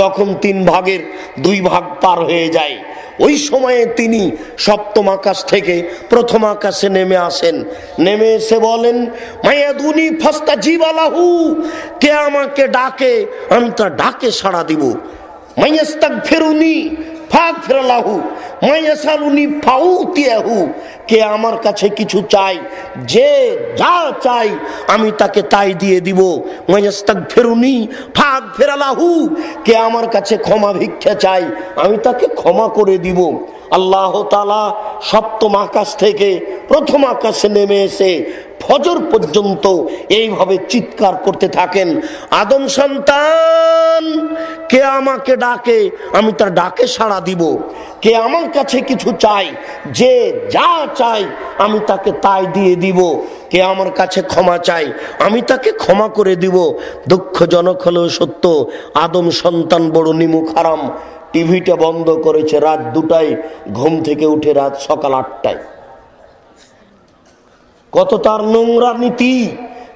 [SPEAKER 1] যখন তিন ভাগের দুই ভাগ পার হয়ে যায়, ওই সময়ে তিনি সপ্তম আকাশ থেকে প্রথম আকাশে নেমে আসেন। নেমে এসে বলেন, মায়াদুনি ফস্তা জীবালাহু, কে আমাকে ডাকে, আমি তার ডাকে সাড়া দিব। মাইয়াস্তাক ফেরুনি ফেরালাহু কে আমার কাছে কিছু চাই যে যা চাই আমি তাকে তাই দিয়ে দিব। মাইয়াস্তাক ফেরুনি ফাঁক ফেরালাহু, কে আমার কাছে ক্ষমা ভিক্ষা চাই আমি তাকে ক্ষমা করে দিব। আল্লাহ তালা সপ্তম আকাশ থেকে প্রথম আকাশে নেমে এসে ফজর পর্যন্ত এইভাবে চিৎকার করতে থাকেন। আদম সন্তান, কে আমাকে ডাকে, আমি তার ডাকে সাড়া দিব। কে আমার কাছে কিছু চাই যে যা চাই আমি তাকে তাই দিয়ে দিব। কে আমার কাছে ক্ষমা চাই আমি তাকে ক্ষমা করে দিব। দুঃখজনক হলেও সত্য, আদম সন্তান বড় নিমুখ হারাম। টিভিটা বন্ধ করেছে রাত দুটায়, ঘুম থেকে উঠে রাত সকাল আটটায়। কত তার নোংরা নীতি।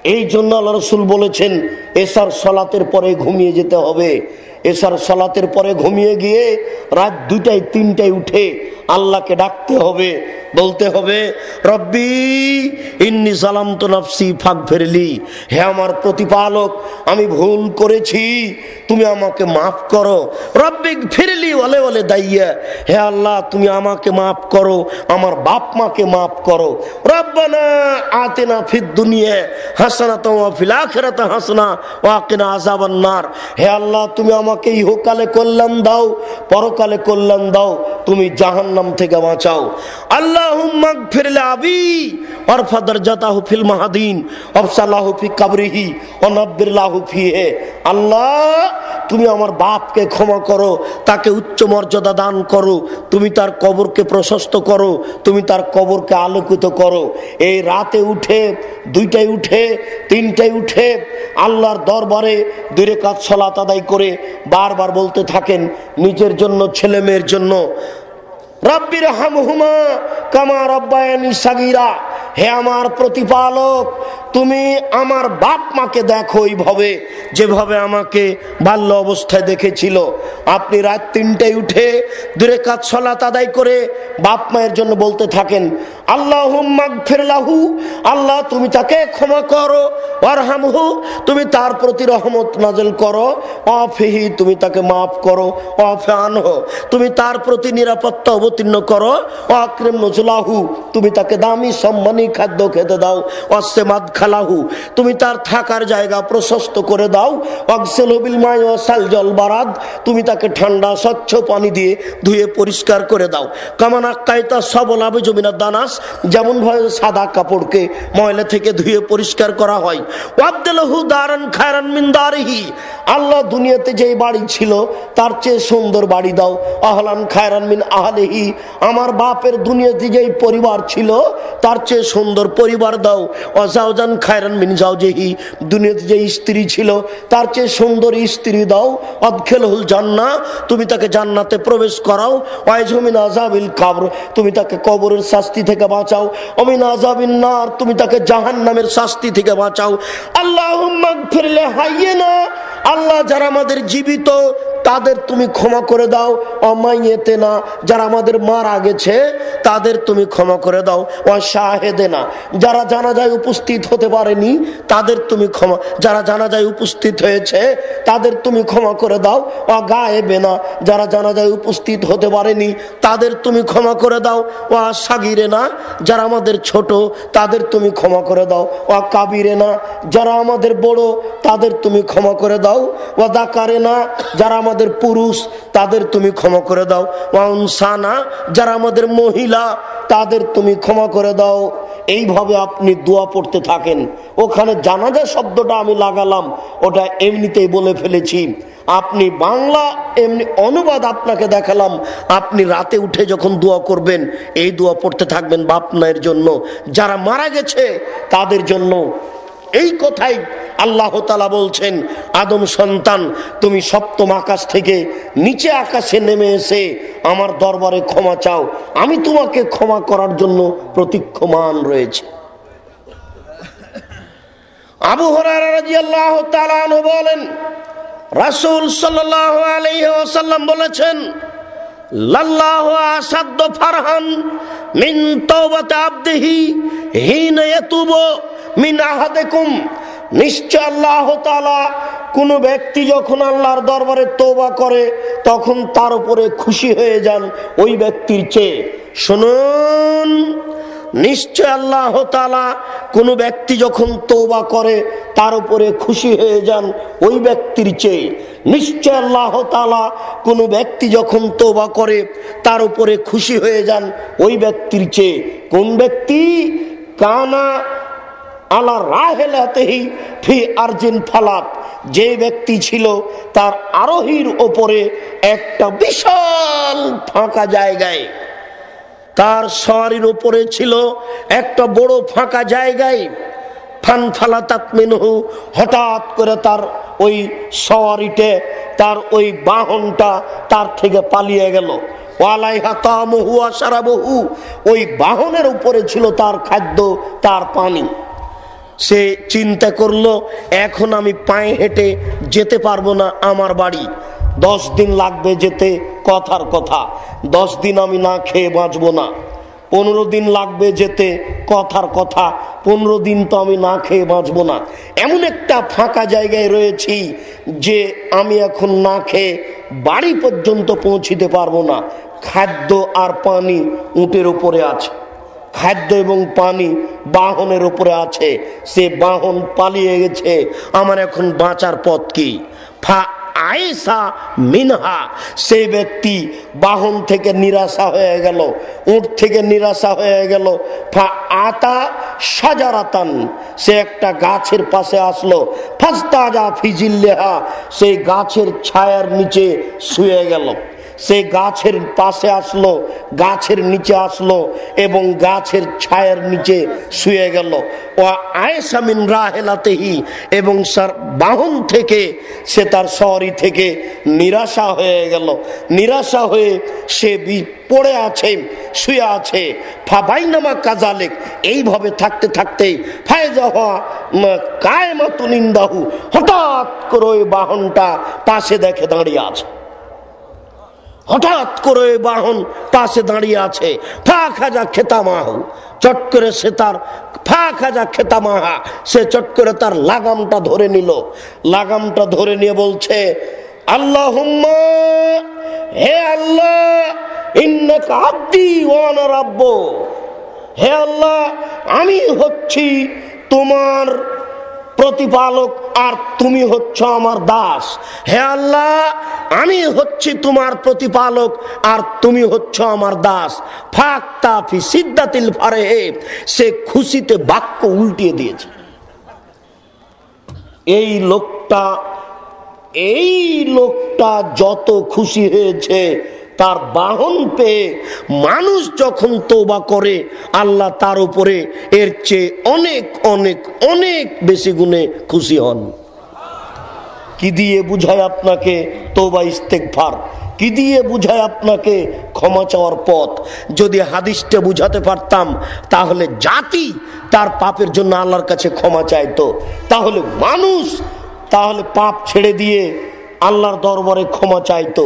[SPEAKER 1] এই জন্য আল্লাহ রসুল বলেছেন, এসার সলাতের পরে ঘুমিয়ে যেতে হবে। এসার সলাতের পরে ঘুমিয়ে গিয়ে রাত দুটায় তিনটায় উঠে আল্লাহকে ডাকতে হবে, বলতে হবে, রব্বি, ইন্নি সালাম তো নফসি ফাঁক ফেরলি হে আমার প্রতিপালক, আমি ভুল করেছি, তুমি আমাকে মাফ করো। রব্বিক ফিরলি ওলে ওলে দাইয়া। হে আল্লাহ, তুমি আমাকে মাফ করো, আমার বাপ মাকে মাফ করো। রব্বানা আতেনা ফির দুনিয়া হাসানা তোমা ফিল আখিরাতে হাসানা ওয়াকিনা আযাবান্নার হে আল্লাহ, তুমি আমাকে ইহকালে কল্যাণ দাও, পরকালে কল্যাণ দাও। তুমি জাহান্নাম থেকে বাঁচাও। আল্লাহ ফিরলে আবি অরফা দরজাতাহু ফিল মাহাদিন। অফসালাহু ফি কাবরিহি অনব্বিরলাহু ফিহে। আল্লাহ, তুমি আমার বাপকে ক্ষমা করো, তাকে উচ্চ মর্যাদা দান করো, তুমি তার কবরকে প্রশস্ত করো, তুমি তার কবরকে আলোকিত করো। এই রাতে উঠে, দুইটায় উঠে, তিনটায় উঠে আল্লাহর দরবারে দুই কাজ সলাত আদায় করে বারবার বলতে থাকেন, নিজের জন্য ছেলে মেয়ের জন্য। রব্বির হামহুমা কামা রব্বায়ানি সাগিরা। হে আমার প্রতিপালক, তুমি আমার বাপ মাকে দেখো ওইভাবে যেভাবে আমাকে বাল্য অবস্থায় দেখেছিল। আপনি রাত তিনটায় উঠে দূরে কাজ সলাত আদায় করে বাপ মায়ের জন্য বলতে থাকেন আল্লাহ ফেরলাহু আল্লাহ তুমি তাকে ক্ষমা করো, ওয়ারহামহু, তুমি তার প্রতি রহমত নাজল করো অফেহি তুমি তাকে মাফ করো অফে আনহ তুমি তার প্রতি নিরাপত্তা অবতীর্ণ করো। অক্রেম নজলাহু, তুমি তাকে দামি সম্মানী খাদ্য খেতে দাও। অসেমাদ খালাহু, তুমি তার থাকার জায়গা প্রশস্ত করে দাও। অক্সেল হবিল মায় সাল জল বারাদ, তুমি তাকে ঠান্ডা, স্বচ্ছ পানি দিয়ে ধুয়ে পরিষ্কার করে দাও। কামানা কায়তা সবল আবে জমিনা দানাস, যেমন ভাবে সাদা কাপড়কে ময়লা থেকে ধুয়ে পরিষ্কার করা হয়। ওয়াদ্দেলহু দারান খায়রান মিন দারিহি, আল্লাহ দুনিয়াতে যে বাড়ি ছিল, তার চেয়ে সুন্দর বাড়ি দাও। আহলান খায়রান মিন আহলেহি আমার বাপের দুনিয়াতে যেই পরিবার ছিল, তার চেয়ে সুন্দর পরিবার দাও। অজাউজান খায়রান মিন জাউজেহি দুনিয়াতে যে স্ত্রী ছিল, তার চেয়ে সুন্দর স্ত্রী দাও। অদখেল হুল জান্না তুমি তাকে জান্নাতে প্রবেশ করাও। ওয়াইজমিন আজাবিল কাবর, তুমি তাকে কবরের শাস্তি থেকে বাঁচাও। অমিন আজাবিন নার, তুমি তাকে জাহান নামের শাস্তি থেকে বাঁচাও। আল্লাহ ফিরলে হাইয়ে না আল্লাহ যারা আমাদের জীবিত তাদের তুমি ক্ষমা করে দাও। অমাইয়েতে না যারা আমাদের মারা গেছে, তাদের তুমি ক্ষমা করে দাও। ও শাহেদে না যারা জানা যায় উপস্থিত হতে পারেনি, তাদের তুমি ক্ষমা, যারা জানা যায় উপস্থিত হয়েছে, তাদের তুমি ক্ষমা করে দাও। ও গায়েবে না যারা জানা যায় উপস্থিত হতে পারেনি, তাদের তুমি ক্ষমা করে দাও। ও সাগিরে না যারা আমাদের ছোট, তাদের তুমি ক্ষমা করে দাও। ও কাবিরে না যারা আমাদের বড়, তাদের তুমি ক্ষমা করে দাও। ও দাকারে না যারা আমাদের পুরুষ, তাদের তুমি ক্ষমা করে দাও। ওয়ানসানা যারা আমাদের মহিলা, তাদের তুমি ক্ষমা করে দাও। এইভাবে আপনি দোয়া পড়তে থাকেন। ওখানে জানাজা শব্দটা আমি লাগালাম, ওটা এমনিতেই বলে ফেলেছি। আপনি বাংলা, এমনি অনুবাদ আপনাকে দেখালাম। আপনি রাতে উঠে যখন দোয়া করবেন, এই দোয়া পড়তে থাকবেন বাপ মায়ের জন্য। যারা মারা গেছে, তাদের জন্য এই কথাই আল্লাহ তালা বলছেন, আদম সন্তান, তুমি সপ্তম আকাশ থেকে নিচে আকাশে নেমে এসে আমার দরবারে ক্ষমা চাও। আমি তোমাকে ক্ষমা করার জন্য প্রতীক্ষমান রয়েছে। আবু হরার বলেন, রাসুল সাল্লাম বলেছেন, লাল্লাহ আসাদ্দ ফারহান মিন হিন ইয়াতুবু। মিন আহাদিকুম নিশ্চয় আল্লাহ তাআলা কোন ব্যক্তি যখন আল্লাহর দরবারে তওবা করে, তখন তার উপরে খুশি হয়ে যান ওই ব্যক্তির চেয়ে। শুনুন, নিশ্চয় আল্লাহ তালা কোনো ব্যক্তি যখন তৌবা করে, তার উপরে খুশি হয়ে যান ওই ব্যক্তির চেয়ে। নিশ্চয় আল্লাহ তালা কোনো ব্যক্তি যখন তৌবা করে, তার উপরে খুশি হয়ে যান ওই ব্যক্তির চেয়ে। কোন ব্যক্তি? কানা আলা রাহেলাতেহি ফি আর্জেন ফালাত যে ব্যক্তি ছিল তার আরোহীর ওপরে একটা বিশাল ফাঁকা জায়গায়। তার সওয়ারির উপরে ছিল একটা বড় ফাঁকা জায়গায়। ফান ফালা তাতমিনহু হঠাৎ করে তার ওই সওয়ারিতে তার ওই বাহনটা তার থেকে পালিয়ে গেল। ওই বাহনের উপরে ছিল তার খাদ্য, তার পানি। সে চিন্তা করল, এখন আমি পায়ে হেঁটে যেতে পারব না আমার বাড়ি। দশ দিন লাগবে যেতে, কথার কথা। দশ দিন আমি না খেয়ে বাঁচবো না। পনেরো দিন লাগবে যেতে, কথার কথা। পনেরো দিন তো আমি না খেয়ে বাঁচবো না। এমন একটা ফাঁকা জায়গায় রয়েছি যে আমি এখন না খেয়ে বাড়ি পর্যন্ত পৌঁছিতে পারব না। খাদ্য আর পানি উটের উপরে আছে। খাদ্য এবং পানি বাহনের উপরে আছে। সে বাহন পালিয়ে গেছে। আমার এখন বাঁচার পথ কি? ফা আয়েসা মিনহা। সেই ব্যক্তি বাহন থেকে নিরাশা হয়ে গেল উঠ থেকে নিরাশা হয়ে গেল। ফা আতা সাজারাতান সে একটা গাছের পাশে আসলো। ফাস্তাজা ফিজিল্লেহা সেই গাছের ছায়ার নিচে শুয়ে গেল। সে গাছের পাশে আসলো, গাছের নিচে আসলো এবং গাছের ছায়ার নিচে শুয়ে গেল। ও আয়েসামিন রাহেলাতেহি এবং সার বাহন থেকে সে তার শহরি থেকে নিরাশা হয়ে গেল। নিরাশা হয়ে সে পড়ে আছে, শুয়ে আছে। ফাবাইনামা কাজালেক, এইভাবে থাকতে থাকতে ফায়জা হওয়া কায়মাতু নিন্দাহু হঠাৎ করে ওই বাহনটা পাশে দেখে দাঁড়িয়ে আছে। হঠাৎ করে বাহন পাশে দাঁড়িয়ে আছে। ফা খাজা খেতামাহ চট করে সে তার ফা খাজা খেতামাহা সে চট করে তার লাগামটা ধরে নিল। লাগামটা ধরে নিয়ে বলছে আল্লাহ হে আল্লাহ হে আল্লাহ, আমি হচ্ছি তোমার প্রতিপালক, আর তুমি হচ্ছ আমার দাস। হে আল্লাহ, আমি হচ্ছি তোমার প্রতিপালক, আর তুমি হচ্ছ আমার দাস। ফাঁকতাফি সিদ্ধাতিল ফারে সে খুশিতে বাক্য উল্টিয়ে দিয়েছে। এই লোকটা এই লোকটা যত খুশি হয়েছে তার বাহন পেয়ে মানুষ যখন তোবা করে, আল্লাহ তার উপরে এর চেয়ে অনেক অনেক অনেক বেশি গুণে খুশি হন। কি দিয়ে বুঝায় আপনাকে তোবা ইস্তেকফার কি দিয়ে বুঝায় আপনাকে ক্ষমা চাওয়ার পথ? যদি হাদিসটা বুঝাতে পারতাম, তাহলে জাতি তার পাপের জন্য আল্লাহর কাছে ক্ষমা চাইতো। তাহলে মানুষ তাহলে পাপ ছেড়ে দিয়ে আল্লাহর দরবারে ক্ষমা চাইতো।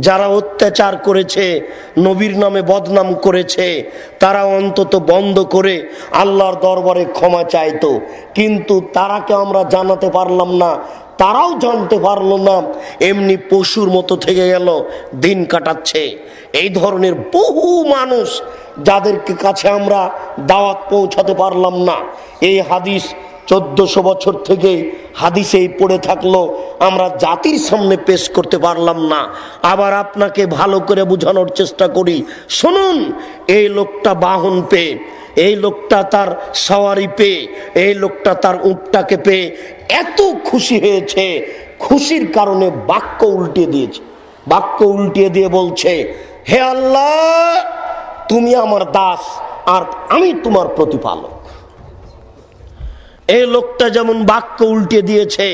[SPEAKER 1] যারা অত্যাচার করেছে, নবীর নামে বদনাম করেছে, তারা অন্তত বন্ধ করে আল্লাহর দরবারে ক্ষমা চাইতো। কিন্তু তারাকে আমরা জানাতে পারলাম না, তারাও জানতে পারল না। এমনি পশুর মতো থেকে গেল, দিন কাটাচ্ছে। এই ধরনের বহু মানুষ যাদেরকে কাছে আমরা দাওয়াত পৌঁছাতে পারলাম না। এই হাদিস চোদ্দশো বছর থেকে হাদিসেই পড়ে থাকল, আমরা জাতির সামনে পেশ করতে পারলাম না। আবার আপনাকে ভালো করে বোঝানোর চেষ্টা করি। শুনুন, এই লোকটা বাহন পেয়ে, এই লোকটা তার সওয়ারি পেয়ে, এই লোকটা তার উটটাকে পেয়ে এত খুশি হয়েছে। খুশির কারণে বাক্য উল্টিয়ে দিয়েছে। বাক্য উল্টিয়ে দিয়ে বলছে, হে আল্লাহ, তুমি আমার দাস আর আমি তোমার প্রতিপালক। এই লোকটা যেমন বাক্য উল্টে দিয়েছে,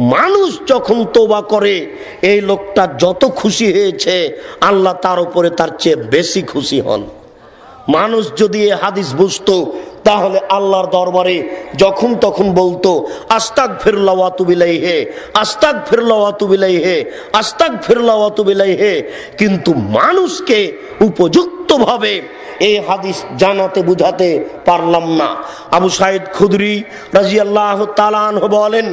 [SPEAKER 1] মানুষ যখন তোবা করে, এই লোকটা যত খুশি হয়েছে, আল্লাহ তার উপরে তার চেয়ে বেশি খুশি হন। মানুষ যদি এ হাদিস বুঝতো, তাহলে আল্লাহর দরবারে যখন তখন বলতো আস্তাক ফিরলাওয়াতুবিলাই হে আস্তাক ফিরলাওয়াতুবিলাই হে আস্তাক ফিরলাওয়াতুবিলাই হে কিন্তু মানুষকে উপযুক্তভাবে এই হাদিস জানাতে বুঝাতে পারলাম না। আবু সাইদ খুদরি রাজি আল্লাহ তালান বলেন,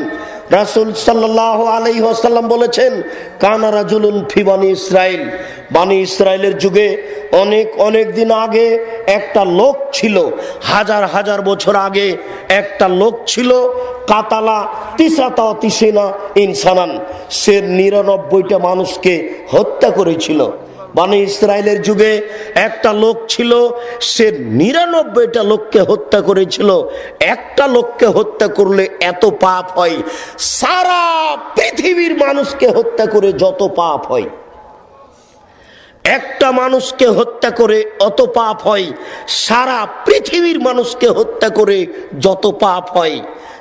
[SPEAKER 1] রাসুল সাল্লাহ আলাইসাল্লাম বলেছেন, কানা রাজুলুন ফি বানি ইসরায়েল বানি ইসরায়েলের যুগে অনেক অনেক দিন আগে একটা লোক ছিল, হাজার হাজার বছর আগে একটা লোক ছিল, কাতালা তিসাতা তিসিনা ইনসানান। সে নিরানব্বইটা মানুষকে হত্যা করেছিল। মানে ইসরায়েলের যুগে একটা লোক ছিল, সে নিরানব্বইটা লোককে হত্যা করেছিল। একটা লোককে হত্যা করলে এত পাপ হয়। সারা পৃথিবীর মানুষকে হত্যা করে যত পাপ হয়। একটা মানুষকে হত্যা করে অত পাপ হয়। সারা পৃথিবীর মানুষকে হত্যা করে যত পাপ হয়।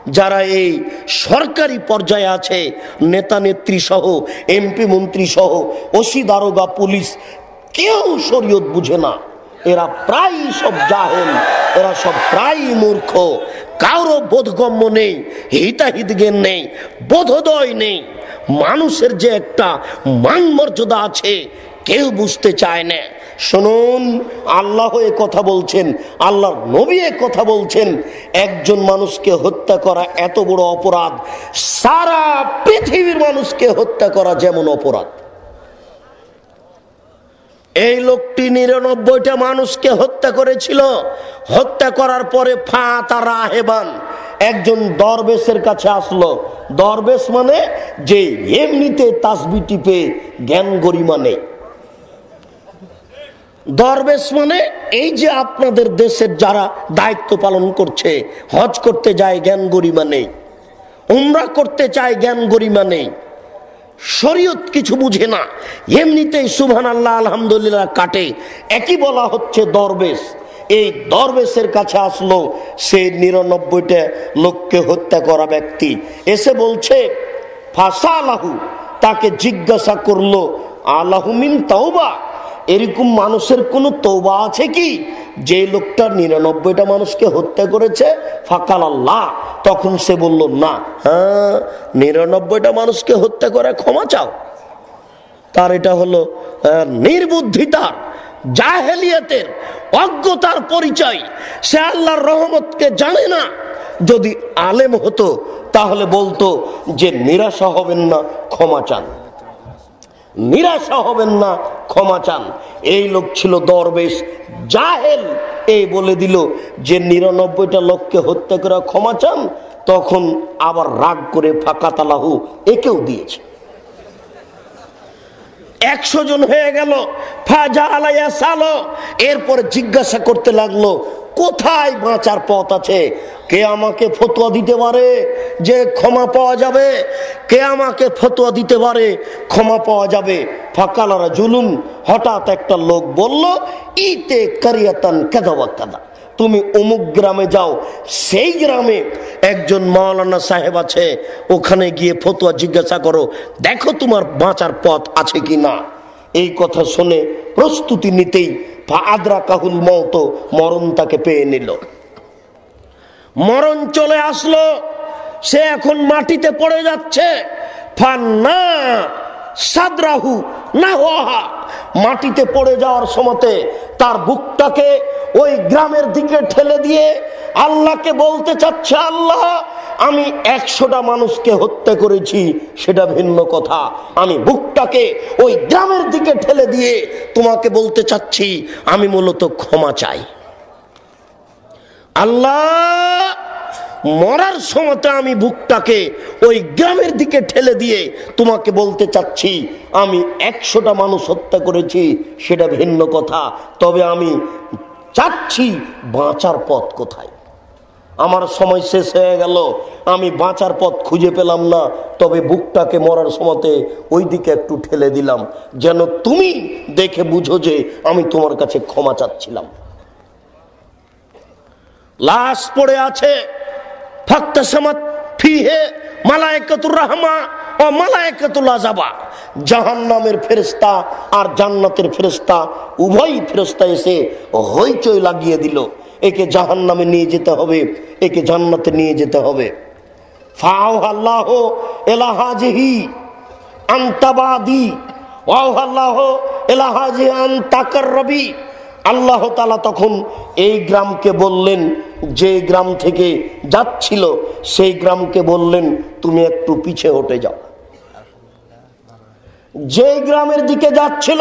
[SPEAKER 1] যারা এই সরকারি পর্যায়ে আছে, নেতা নেত্রী সহ এমপি মন্ত্রী সহ, ওসি দারোগা, পুলিশ, কেউ শরীয়ত বুঝে না। এরা প্রায় সব জাহেন এরা সব প্রায় মূর্খ। কারও বোধগম্য নেই, হিতাহিত জ্ঞান নেই, বোধোদয় নেই। মানুষের যে একটা মান মর্যাদা আছে, কেউ বুঝতে চায় না। শুনুন, আল্লাহ এ কথা বলছেন, আল্লাহর নবী এ কথা বলছেন, একজন মানুষকে হত্যা করা এত বড় অপরাধ, সারা পৃথিবীর মানুষকে হত্যা করা যেমন অপরাধ। এই লোকটি নিরানব্বইটা মানুষকে হত্যা করেছিল। হত্যা করার পরে ফা হেবান একজন দরবেশের কাছে আসলো। দরবেশ মানে যে এমনিতে তাসবি টিপে জ্ঞান গরিমা নেই। দরবেশ মানে এই যে আপনাদের দেশের যারা দায়িত্ব পালন করছে, হজ করতে যায় জ্ঞান গরিমা নেই, উমরা করতে চায় জ্ঞান গরিমা নেই, শরীয়ত কিছু বুঝে না, এমনিতেই সুবহান আল্লাহ আলহামদুলিল্লাহ কাটে, একই বলা হচ্ছে দরবেশ। এই দরবেশের কাছে আসলো সে নিরানব্বইটা লোককে হত্যা করা ব্যক্তি, এসে বলছে ফাঁসা আলাহু তাকে জিজ্ঞাসা করল আলাহুমিন তাওবা? এরকম মানুষের কোন তৌবা আছে কি? যে লোকটা নিরানব্বইটা মানুষকে হত্যা করেছে ফাকাল আল্লাহ তখন সে বলল, না হ্যাঁ নিরানব্বইটা মানুষকে হত্যা করে ক্ষমা চাও। তার এটা হলো নির্বুদ্ধিতার, জাহেলিয়াতের, অজ্ঞতার পরিচয়। সে আল্লাহর রহমতকে জানে না। যদি আলেম হতো, তাহলে বলতো যে নিরাশা হবেন না, ক্ষমা চান। নিরাশা হবেন না, ক্ষমা চান। এই লোক ছিল দরবেশ, জাহেল। এই বলে দিল যে, নিরানব্বইটা লোককে হত্যা করে ক্ষমা চান, তখন আবার রাগ করে ফাঁকা তালাহু একেও দিয়েছে। একশো জন হয়ে গেল। ফাজা আলাইয়া সালো। এরপরে জিজ্ঞাসা করতে লাগল, কোথায় বাঁচার পথ আছে? কে আমাকে ফতোয়া দিতে পারে যে ক্ষমা পাওয়া যাবে? কে আমাকে ফতোয়া দিতে পারে, ক্ষমা পাওয়া যাবে? ফাঁকালারা জুলুম হঠাৎ একটা লোক বলল, ইতে কারিয়াতান কাদা কাদা। তুমি অমুক গ্রামে যাও, সেই গ্রামে একজন মাওলানা সাহেব আছে, ওখানে গিয়ে ফতুয়া জিজ্ঞাসা করো, দেখো তোমার বাঁচার পথ আছে কি না এই কথা শুনে প্রস্তুতি নিতেই আদ্রা কাহুল মত মরণ তাকে পেয়ে নিল। মরণ চলে আসলো, সে এখন মাটিতে পড়ে যাচ্ছে। ফান্না সাদরাহু না হওয়া মাটিতে পড়ে যাওয়ার সময়তে তার বুকটাকে ওই গ্রামের দিকে ঠেলে দিয়ে আল্লাহকে বলতে চাচ্ছে, আল্লাহ, আমি একশোটা মানুষকে হত্যা করেছি, সেটা ভিন্ন কথা। আমি বুকটাকে ওই গ্রামের দিকে ঠেলে দিয়ে তোমাকে বলতে চাচ্ছি, আমি মূলত ক্ষমা চাই। আল্লাহ মরার সময়তে আমি বুকটাকে ওই গ্রামের দিকে ঠেলে দিয়ে তোমাকে বলতে চাচ্ছি, আমি একশোটা মানুষ হত্যা করেছি, সেটা ভিন্ন কথা। তবে আমি চাচ্ছি বাঁচার পথ কোথায়? আমার সময় শেষ হয়ে গেল, আমি বাঁচার পথ খুঁজে পেলাম না, তবে বুকটাকে মরার সময়তে ওই দিকে একটু ঠেলে দিলাম, যেন তুমি দেখে বুঝো যে আমি তোমার কাছে ক্ষমা চাচ্ছিলাম। লাশ পড়ে আছে। জাহান্নামের ফেরেস্তা আর জান্নাতের ফেরেস্তা উভয় ফেরেস্তা এসে হইচই লাগিয়ে দিল। একে জাহান নিয়ে যেতে হবে, একে জান্নাতে নিয়ে যেতে হবে। ফাও আল্লাহ এলাহাজহি আন্তাবাদি। ওয়াও আল্লাহ এলাহাজি আন্তাকার রবি। আল্লাহ তালা তখন এই গ্রামকে বললেন, যে গ্রাম থেকে যাচ্ছিল, সেই গ্রামকে বললেন, তুমি একটু পিছে হটে যাও। যে গ্রামের দিকে যাচ্ছিল,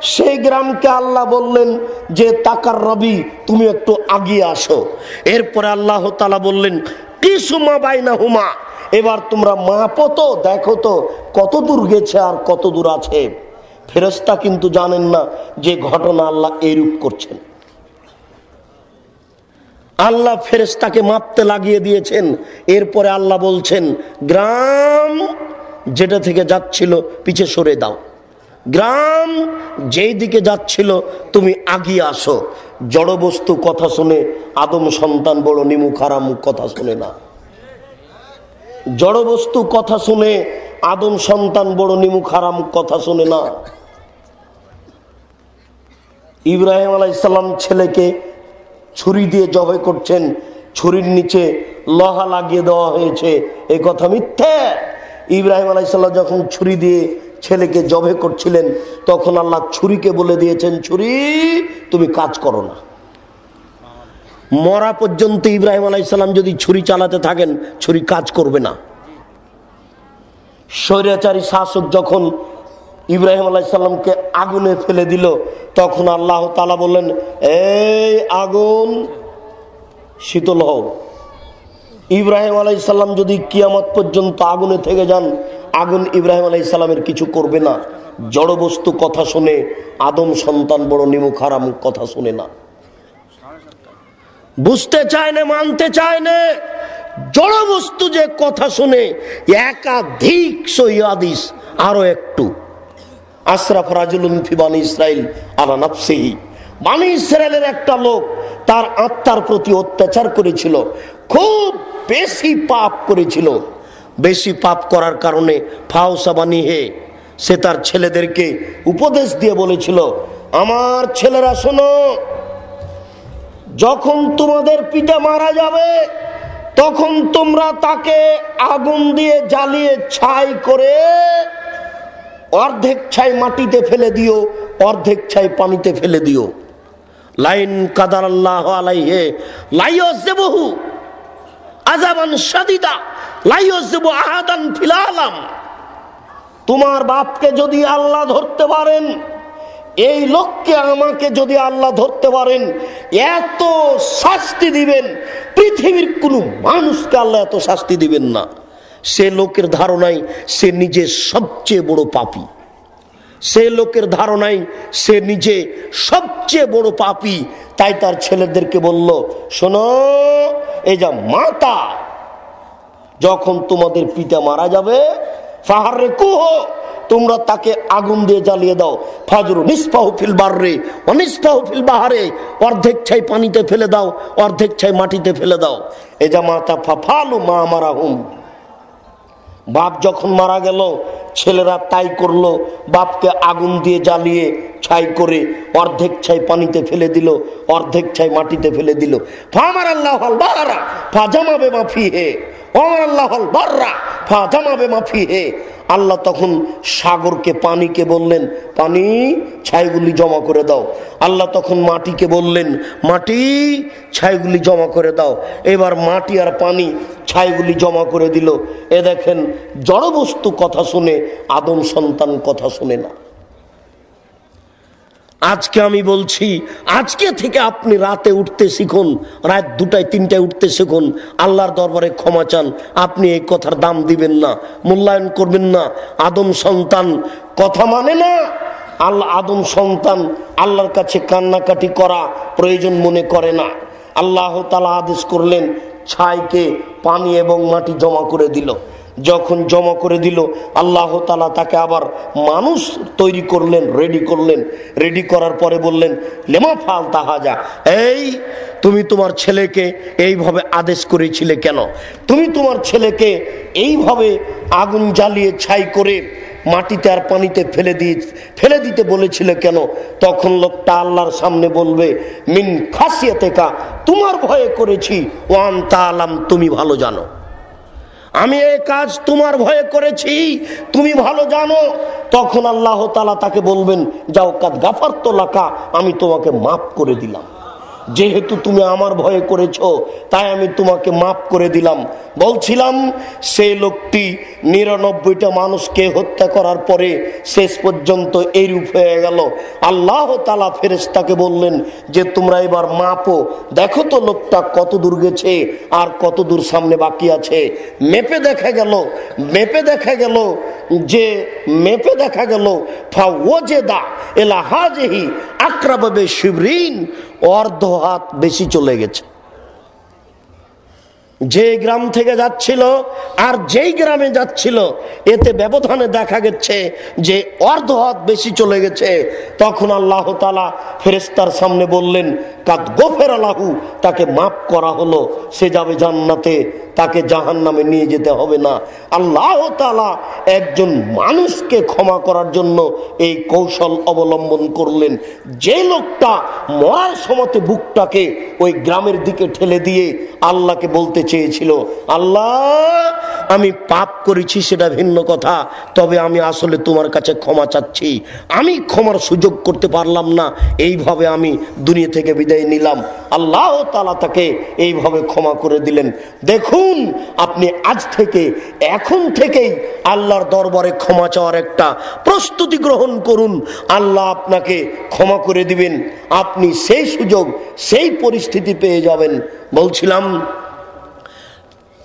[SPEAKER 1] সেই গ্রামকে আল্লাহ বললেন, যে তাকার রবি, তুমি একটু আগিয়ে আসো। এরপরে আল্লাহ তালা বললেন কি সুমা বাইনা হুমা এবার তোমরা মাপো তো, দেখো তো কত দূর গেছে আর কত দূর আছে। ফেরস্তা কিন্তু জানেন না যে ঘটনা আল্লাহ এরূপ করছেন। আল্লাহ ফেরেস্তাকে মাপতে লাগিয়ে দিয়েছেন। এরপরে আল্লাহ বলছেন, গ্রাম যেটা থেকে যাচ্ছিল পিছে সরে দাও। গ্রাম যেই দিকে যাচ্ছিল তুমি আগিয়ে আসো। জড়বস্তু কথা শুনে আদম সন্তান বড় নিমু খারাম কথা শুনে না। জড়বস্তু কথা শুনে আদম সন্তান বড় নিমু খারাম কথা শুনে না। ইব্রাহিম আলাইসাল্লাম ছেলেকে ছুরি দিয়ে জবাই করছেন। ছুরির নিচে লহা লাগিয়ে দেওয়া হয়েছে। এ কথা মিথ্যে। ইব্রাহিম আলাইসাল্লাম যখন ছুরি দিয়ে ছেলেকে জবে করছিলেন, তখন আল্লাহ ছুরিকে বলে দিয়েছেন, ছুরি, তুমি কাজ করো না। মরা পর্যন্ত ইব্রাহিম আলাইসাল্লাম যদি ছুরি চালাতে থাকেন, ছুরি কাজ করবে না। স্বৈরাচারী শাসক যখন ইব্রাহিম আলাইসাল্লামকে আগুনে ফেলে দিল। তখন আল্লাহ তালা বললেন, এই আগুন শীতল হও ইব্রাহিম আলাইসাল্লাম যদি কিয়ামত পর্যন্ত আগুনে থেকে যান, আগুন ইব্রাহিম আলাইসাল্লামের কিছু করবে না। জড়বস্তু কথা শুনে, আদম সন্তান বড় নিমুখ হারাম কথা শুনে না। বুঝতে চায় না, মানতে চায় না জড়বস্তু যে কথা শুনে, একাধিক সহিদিস আরও একটু। আশরাফ রাজুল ফিবানি ইসরাইল আলা নাফসিহি। বানি একটা লোক তার আত্মার প্রতি অত্যাচার করেছিল, খুব বেশি পাপ করেছিল। বেশি পাপ করার কারণে ফাউসাবানি হে, সে তার ছেলেদেরকে উপদেশ দিয়ে বলেছিল, আমার ছেলেরা শোনো, যখন তোমাদের পিতা মারা যাবে, তখন তোমরা তাকে আগুন দিয়ে জ্বালিয়ে ছাই করে অর্ধেক ছাই মাটিতে ফেলে দিও, অর্ধেক ছাই পানিতে ফেলে দিও। লাইন কাদার আল্লাহ আলাইহে দেবহু আজাবান সাদিদা দেব আহাদান ফিলালাম তোমার বাপকে যদি আল্লাহ ধরতে পারেন, এই লোককে আমাকে যদি আল্লাহ ধরতে পারেন, এত শাস্তি দিবেন, পৃথিবীর কোনো মানুষকে আল্লাহ এত শাস্তি দিবেন না। সে লোকের ধারণায় সে নিজে সবচেয়ে বড় পাপি। সে লোকের ধারণায় সে নিজে সবচেয়ে বড় পাপি। তাই তার ছেলেদেরকে বলল, শোনো, এই যা মাতা, যখন তোমাদের পিতা মারা যাবে ফাহারে কুহ, তোমরা তাকে আগুন দিয়ে জ্বালিয়ে দাও। ফাজরু নিষ্পাহফিল বাররে অনিষ্পাহফিল বাহারে, অর্ধেক ছাই পানিতে ফেলে দাও, অর্ধেক ছাই মাটিতে ফেলে দাও। এ যা মাতা, ফাফালু মা মারা হুম বাপ যখন মারা গেল, ছেলেরা তাই করল, বাপকে আগুন দিয়ে জ্বালিয়ে ছাই করে অর্ধেক ছাই পানিতে ফেলে দিল, অর্ধেক ছাই মাটিতে ফেলে দিল। ফামার আল্লাহ বারা ফা জামাবে মাফি হে আল্লাহ তখন সাগরকে পানিকে বললেন, পানি, ছাইগুলি জমা করে দাও। আল্লাহ তখন মাটিকে বললেন, মাটি, ছাইগুলি জমা করে দাও। এবার মাটি আর পানি ছাইগুলি জমা করে দিল। এ দেখেন, জড়বস্তু কথা শুনে, আদম সন্তান কথা শুনে না। আজকে আমি বলছি, আজকে থেকে আপনি রাতে উঠতে শিখুন, রাত দুটায়, তিনটায় উঠতে শিখুন। আল্লাহর দরবারে ক্ষমা চান, আপনি এই কথার দাম দিবেন না, মূল্যায়ন করবেন না। আদম সন্তান, কথা মানে না, আল্লাহ আদম সন্তান, আল্লাহর কাছে কান্নাকাটি করা প্রয়োজন মনে করে না। আল্লাহ তালা আদেশ করলেন, ছাইকে পানি এবং মাটি জমা করে দিল। যখন জমা করে দিল, আল্লাহ তালা তাকে আবার মানুষ তৈরি করলেন রেডি করলেন। রেডি করার পরে বললেন, লেমা ফাল তাহাজা এই তুমি তোমার ছেলেকে এইভাবে আদেশ করেছিলে কেন? তুমি তোমার ছেলেকে এইভাবে আগুন জ্বালিয়ে ছাই করে মাটিতে আর পানিতে ফেলে দিয়ে, ফেলে দিতে বলেছিলে কেন? তখন লোকটা আল্লাহর সামনে বলবে, মিন খাসিয়াতে কা তোমার ভয়ে করেছি ওয়ান তা আলাম, তুমি ভালো জানো। আমি এই কাজ তোমার ভয়ে করেছি, তুমি ভালো জানো। তখন আল্লাহ তালা তাকে বলবেন, যাও কাজ গাফার তো লাকা, আমি তোমাকে মাফ করে দিলাম। যেহেতু তুমি আমার ভয়ে করেছ, তাই আমি তোমাকে মাফ করে দিলাম। বলছিলাম সেই লোকটি নিরানব্বইটা মানুষকে হত্যা করার পরে শেষ পর্যন্ত এইরূপ হয়ে গেল। আল্লাহ তালা ফেরেস্তাকে বললেন যে, তোমরা এবার মাপো। দেখো তো লোকটা কত দূর গেছে আর কত দূর সামনে বাকি আছে। মেপে দেখা গেল, মেপে দেখা গেল যে, মেপে দেখা গেল ফা ওজেদা এলা হাজেহি আক্রাবে শিবরিন অর্ধ হাত বেশি চলে গেছে। যে গ্রাম থেকে যাচ্ছিল আর যেই গ্রামে যাচ্ছিল, এতে ব্যবধানে দেখা গেছে যে অর্ধ বেশি চলে গেছে। তখন আল্লাহ তালা ফেরেস্তার সামনে বললেন, কাদ গোফের আলাহু তাকে মাফ করা হলো। সে যাবে জান্নাতে, তাকে জাহান নামে নিয়ে যেতে হবে না। আল্লাহ তালা একজন মানুষকে ক্ষমা করার জন্য এই কৌশল অবলম্বন করলেন। যে লোকটা মরার সময়তে বুকটাকে ওই গ্রামের দিকে ঠেলে দিয়ে আল্লাহকে বলতে চেয়েছিল, আল্লাহ, আমি পাপ করেছি, সেটা ভিন্ন কথা। তবে আমি আসলে তোমার কাছে ক্ষমা চাচ্ছি। আমি ক্ষমার সুযোগ করতে পারলাম না। এইভাবে আমি দুনিয়া থেকে বিদায় নিলাম। আল্লাহ তালা তাকে এইভাবে ক্ষমা করে দিলেন। দেখুন, আপনি আজ থেকে, এখন থেকেই আল্লাহর দরবারে ক্ষমা চাওয়ার একটা প্রস্তুতি গ্রহণ করুন। আল্লাহ আপনাকে ক্ষমা করে দিবেন। আপনি সেই সুযোগ, সেই পরিস্থিতি পেয়ে যাবেন। বলছিলাম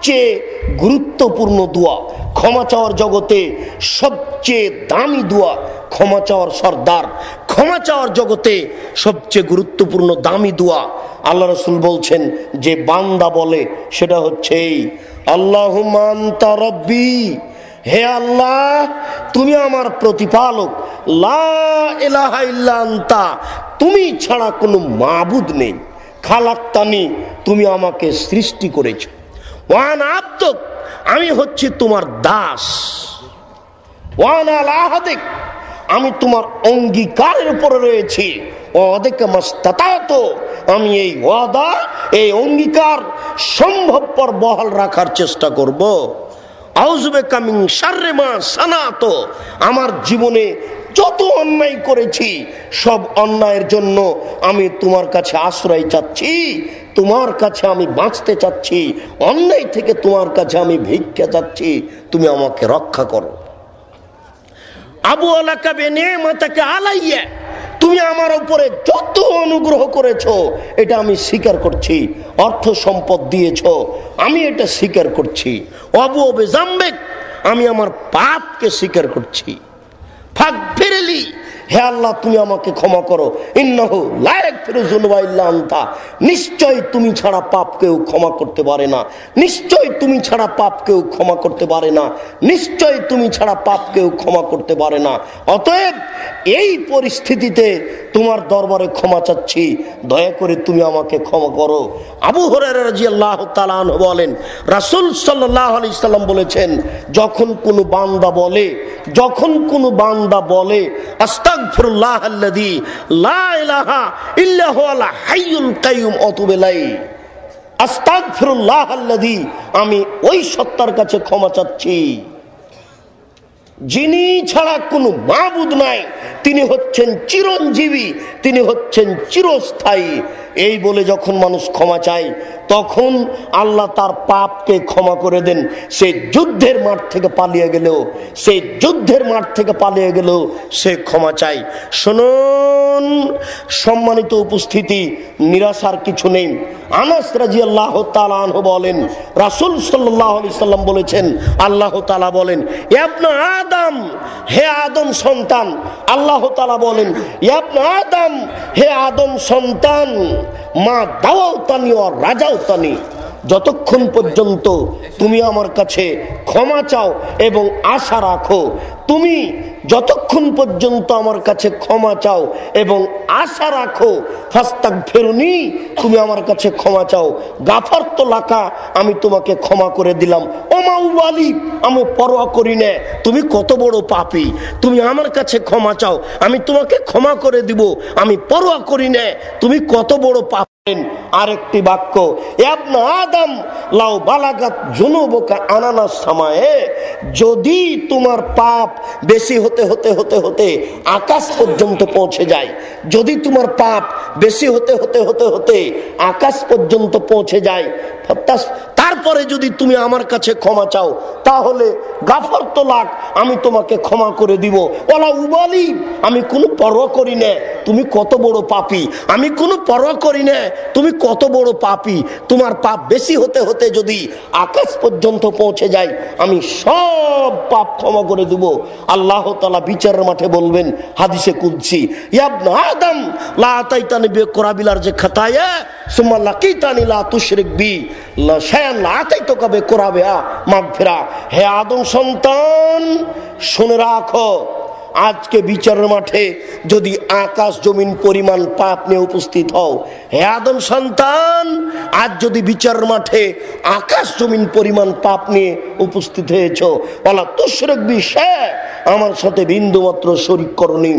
[SPEAKER 1] সবচেয়ে গুরুত্বপূর্ণ দোয়া ক্ষমা চাওয়ার জগতে সবচেয়ে দামি দোয়া ক্ষমা চাওয়ার সর্দার। ক্ষমা চাওয়ার জগতে সবচেয়ে গুরুত্বপূর্ণ দামি দোয়া আল্লাহ রসুল বলছেন, যে বান্দা বলে সেটা হচ্ছে এই আল্লাহ রব্বি, হে আল্লাহ, তুমি আমার প্রতিপালক তুমি ছাড়া কোনো মাবুদ নেই, খালাক্তানি, তুমি আমাকে সৃষ্টি করেছ। ওয়ান আব্দক, আমি হচ্ছি তোমার দাস। ওয়ান আলাহাদিক আমি তোমার অঙ্গীকারের উপরে রয়েছি। অদেকে মাস্তাত আমি এই ওয়াদা, এই অঙ্গীকার সম্ভবপর বহাল রাখার চেষ্টা করব। আউজবে কামিং সার্রে মা সানাত, আমার জীবনে যত অন্যায় করেছি, সব অন্যায়ের জন্য আমি তোমার কাছে আশ্রয় চাচ্ছি, তোমার কাছে আমি বাঁচতে চাচ্ছি, অন্যায় থেকে তোমার কাছে আমি ভিক্ষা চাচ্ছি, তুমি আমাকে রক্ষা করো। আবু আলাকা বেনে মাতাকে আলাইয়া, তুমি আমার উপরে যত অনুগ্রহ করেছ, এটা আমি স্বীকার করছি, অর্থ সম্পদ দিয়েছ, আমি এটা স্বীকার করছি। অবু অবে জাম্বেক, আমি আমার পাপকে স্বীকার করছি। ফাঁক ফেরেলি হে আল্লাহ, তুমি আমাকে ক্ষমা করো। ইন্নাহু নিশ্চয় তুমি ছাড়া পাপ কেউ ক্ষমা করতে পারে না। নিশ্চয় তুমি ছাড়া পাপ কেউ ক্ষমা করতে পারে না। নিশ্চয় তুমি ছাড়া পাপ কেউ ক্ষমা করতে পারে না। অতএব এই পরিস্থিতিতে তোমার দরবারে ক্ষমা চাচ্ছি। দয়া করে তুমি আমাকে ক্ষমা করো। আবু হরাজি আল্লাহ তালান বলেন, রাসুল সাল্লাহ সাল্লাম বলেছেন, যখন কোনো বান্দা বলে, যখন কোনো বান্দা বলে আস্তাক আমি ওই সত্তার কাছে ক্ষমা চাচ্ছি। যিনি ছাড়া কোনো মাবুদ নাই, তিনি হচ্ছেন চিরঞ্জীবী, তিনি হচ্ছেন চিরস্থায়ী। এই বলে যখন মানুষ ক্ষমা চায়, তখন আল্লাহ তার পাপকে ক্ষমা করে দেন। সে যুদ্ধের মাঠ থেকে পালিয়ে গেলেও, সে যুদ্ধের মাঠ থেকে পালিয়ে গেলেও সে ক্ষমা চায়। শুনুন, সম্মানিত উপস্থিতি, নিরাশার কিছু নেই। আনাস রাজি আল্লাহ তালাহ বলেন, রাসুল সাল্লাহ সাল্লাম বলেছেন, আল্লাহ তালা বলেন আপনা আদম, হে আদম সন্তান। আল্লাহ তালা বলেন আপনা আদম, হে আদম সন্তান। মা দাওয়াও তানি ও রাজাও তানি। যতক্ষণ পর্যন্ত তুমি আমার কাছে ক্ষমা চাও এবং আশা রাখো তুমি যতক্ষণ পর্যন্ত আমার কাছে ক্ষমা চাও এবং আশা রাখো ফাস্তাক ফেরুনি তুমি আমার কাছে ক্ষমা চাও। গাফার তো লাকা আমি তোমাকে ক্ষমা করে দিলাম। ও মাউবালি আমি পরোয়া করি না, তুমি কত বড় পাপি। তুমি আমার কাছে ক্ষমা চাও, আমি তোমাকে ক্ষমা করে দিব, আমি পরোয়া করি না, তুমি কত বড় পাপ। আরেকটি বাক্য আদম লাও বালাগাত জুনুবকা আনানাস সামায়ে, যদি তোমার পাপ বেশি হতে হতে হতে হতে আকাশ পর্যন্ত পৌঁছে যায়। যদি তোমার পাপ বেশি হতে হতে হতে হতে আকাশ পর্যন্ত পৌঁছে যায় তারপরে যদি তুমি আমার কাছে ক্ষমা চাও, তাহলে গাফর তো লাখ আমি তোমাকে ক্ষমা করে দিব। ওলা উবালি, আমি কোনো পরোয়া করি না, তুমি কত বড় পাপি। আমি কোনো পরোয়া করি না, তুমি কত বড় পাপি। তোমার পাপ বেশি হতে হতে যদি আকাশ পর্যন্ত পৌঁছে যায়, আমি সব পাপ ক্ষমা করে দেব। আল্লাহ তালা বিচারের মাঠে বলবেন, হাদিসে কুদছি ইয়াবনা আদম, লা তাইতানি বে কোরাবিলার যে খাতায়, সুম্মা লাকিতানি লা তুশরিক বি, লা শায়ান আতাইতো কবে হে আদম সন্তান রাখো, আজকে বিচারের মাঠে যদি আকাশ জমিন পরিমাণ পাপ নিয়ে উপস্থিত হও, হে আদম সন্তান, আজ যদি বিচারের মাঠে আকাশ জমিন পরিমাণ পাপ নিয়ে উপস্থিত হয়েছ, বলা তুসরক বিষয় আমার সাথে বিন্দু মাত্র শরিক করনি।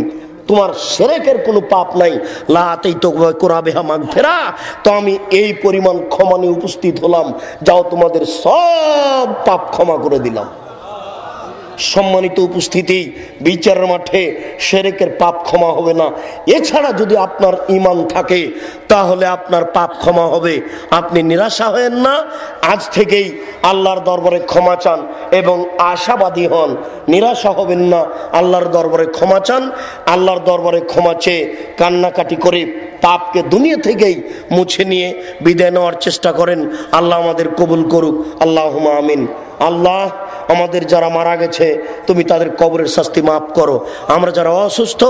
[SPEAKER 1] তোমার সেরেকের কোনো পাপ নাই। লাতেই তো করাবে মাগ ফেরা। তো আমি এই পরিমাণ ক্ষমা নিয়ে উপস্থিত হলাম। যাও তোমাদের সব পাপ ক্ষমা করে দিলাম। সম্মানিত উপস্থিতি, বিচারের মাঠে সেরেকের পাপ ক্ষমা হবে না। এছাড়া যদি আপনার ইমান থাকে, তাহলে আপনার পাপ ক্ষমা হবে। আপনি নিরাশা হয়েন না। আজ থেকেই আল্লাহর দরবারে ক্ষমা চান এবং আশাবাদী হন। নিরাশা হবেন না। আল্লাহর দরবারে ক্ষমা চান। আল্লাহর দরবারে ক্ষমা চেয়ে কান্নাকাটি করে পাপকে দুনিয়া থেকেই মুছে নিয়ে বিদায় নেওয়ার চেষ্টা করেন। আল্লাহ আমাদের কবুল করুক। আল্লাহ আমিন। আল্লাহ আমাদের যারা মারা গেছে, তুমি তাদের কবরের শাস্তি মাফ করো। আমরা যারা অসুস্থ,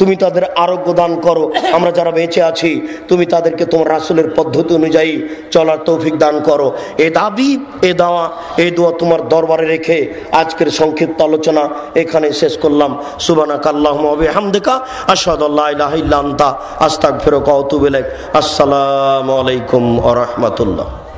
[SPEAKER 1] তুমি তাদের আরোগ্য দান করো। আমরা যারা বেঁচে আছি, তুমি তাদেরকে তোমার রাসুলের পদ্ধতি অনুযায়ী চলার তৌফিক দান করো। এ দাবি, এ দাওয়া এই দোয়া তোমার দরবারে রেখে আজকের সংক্ষিপ্ত আলোচনা এখানে শেষ করলাম। সুবানা কাল্লাহ হামদেকা আস্তাক ফেরক আসসালামু আলাইকুম আ রহমতুল্লাহ।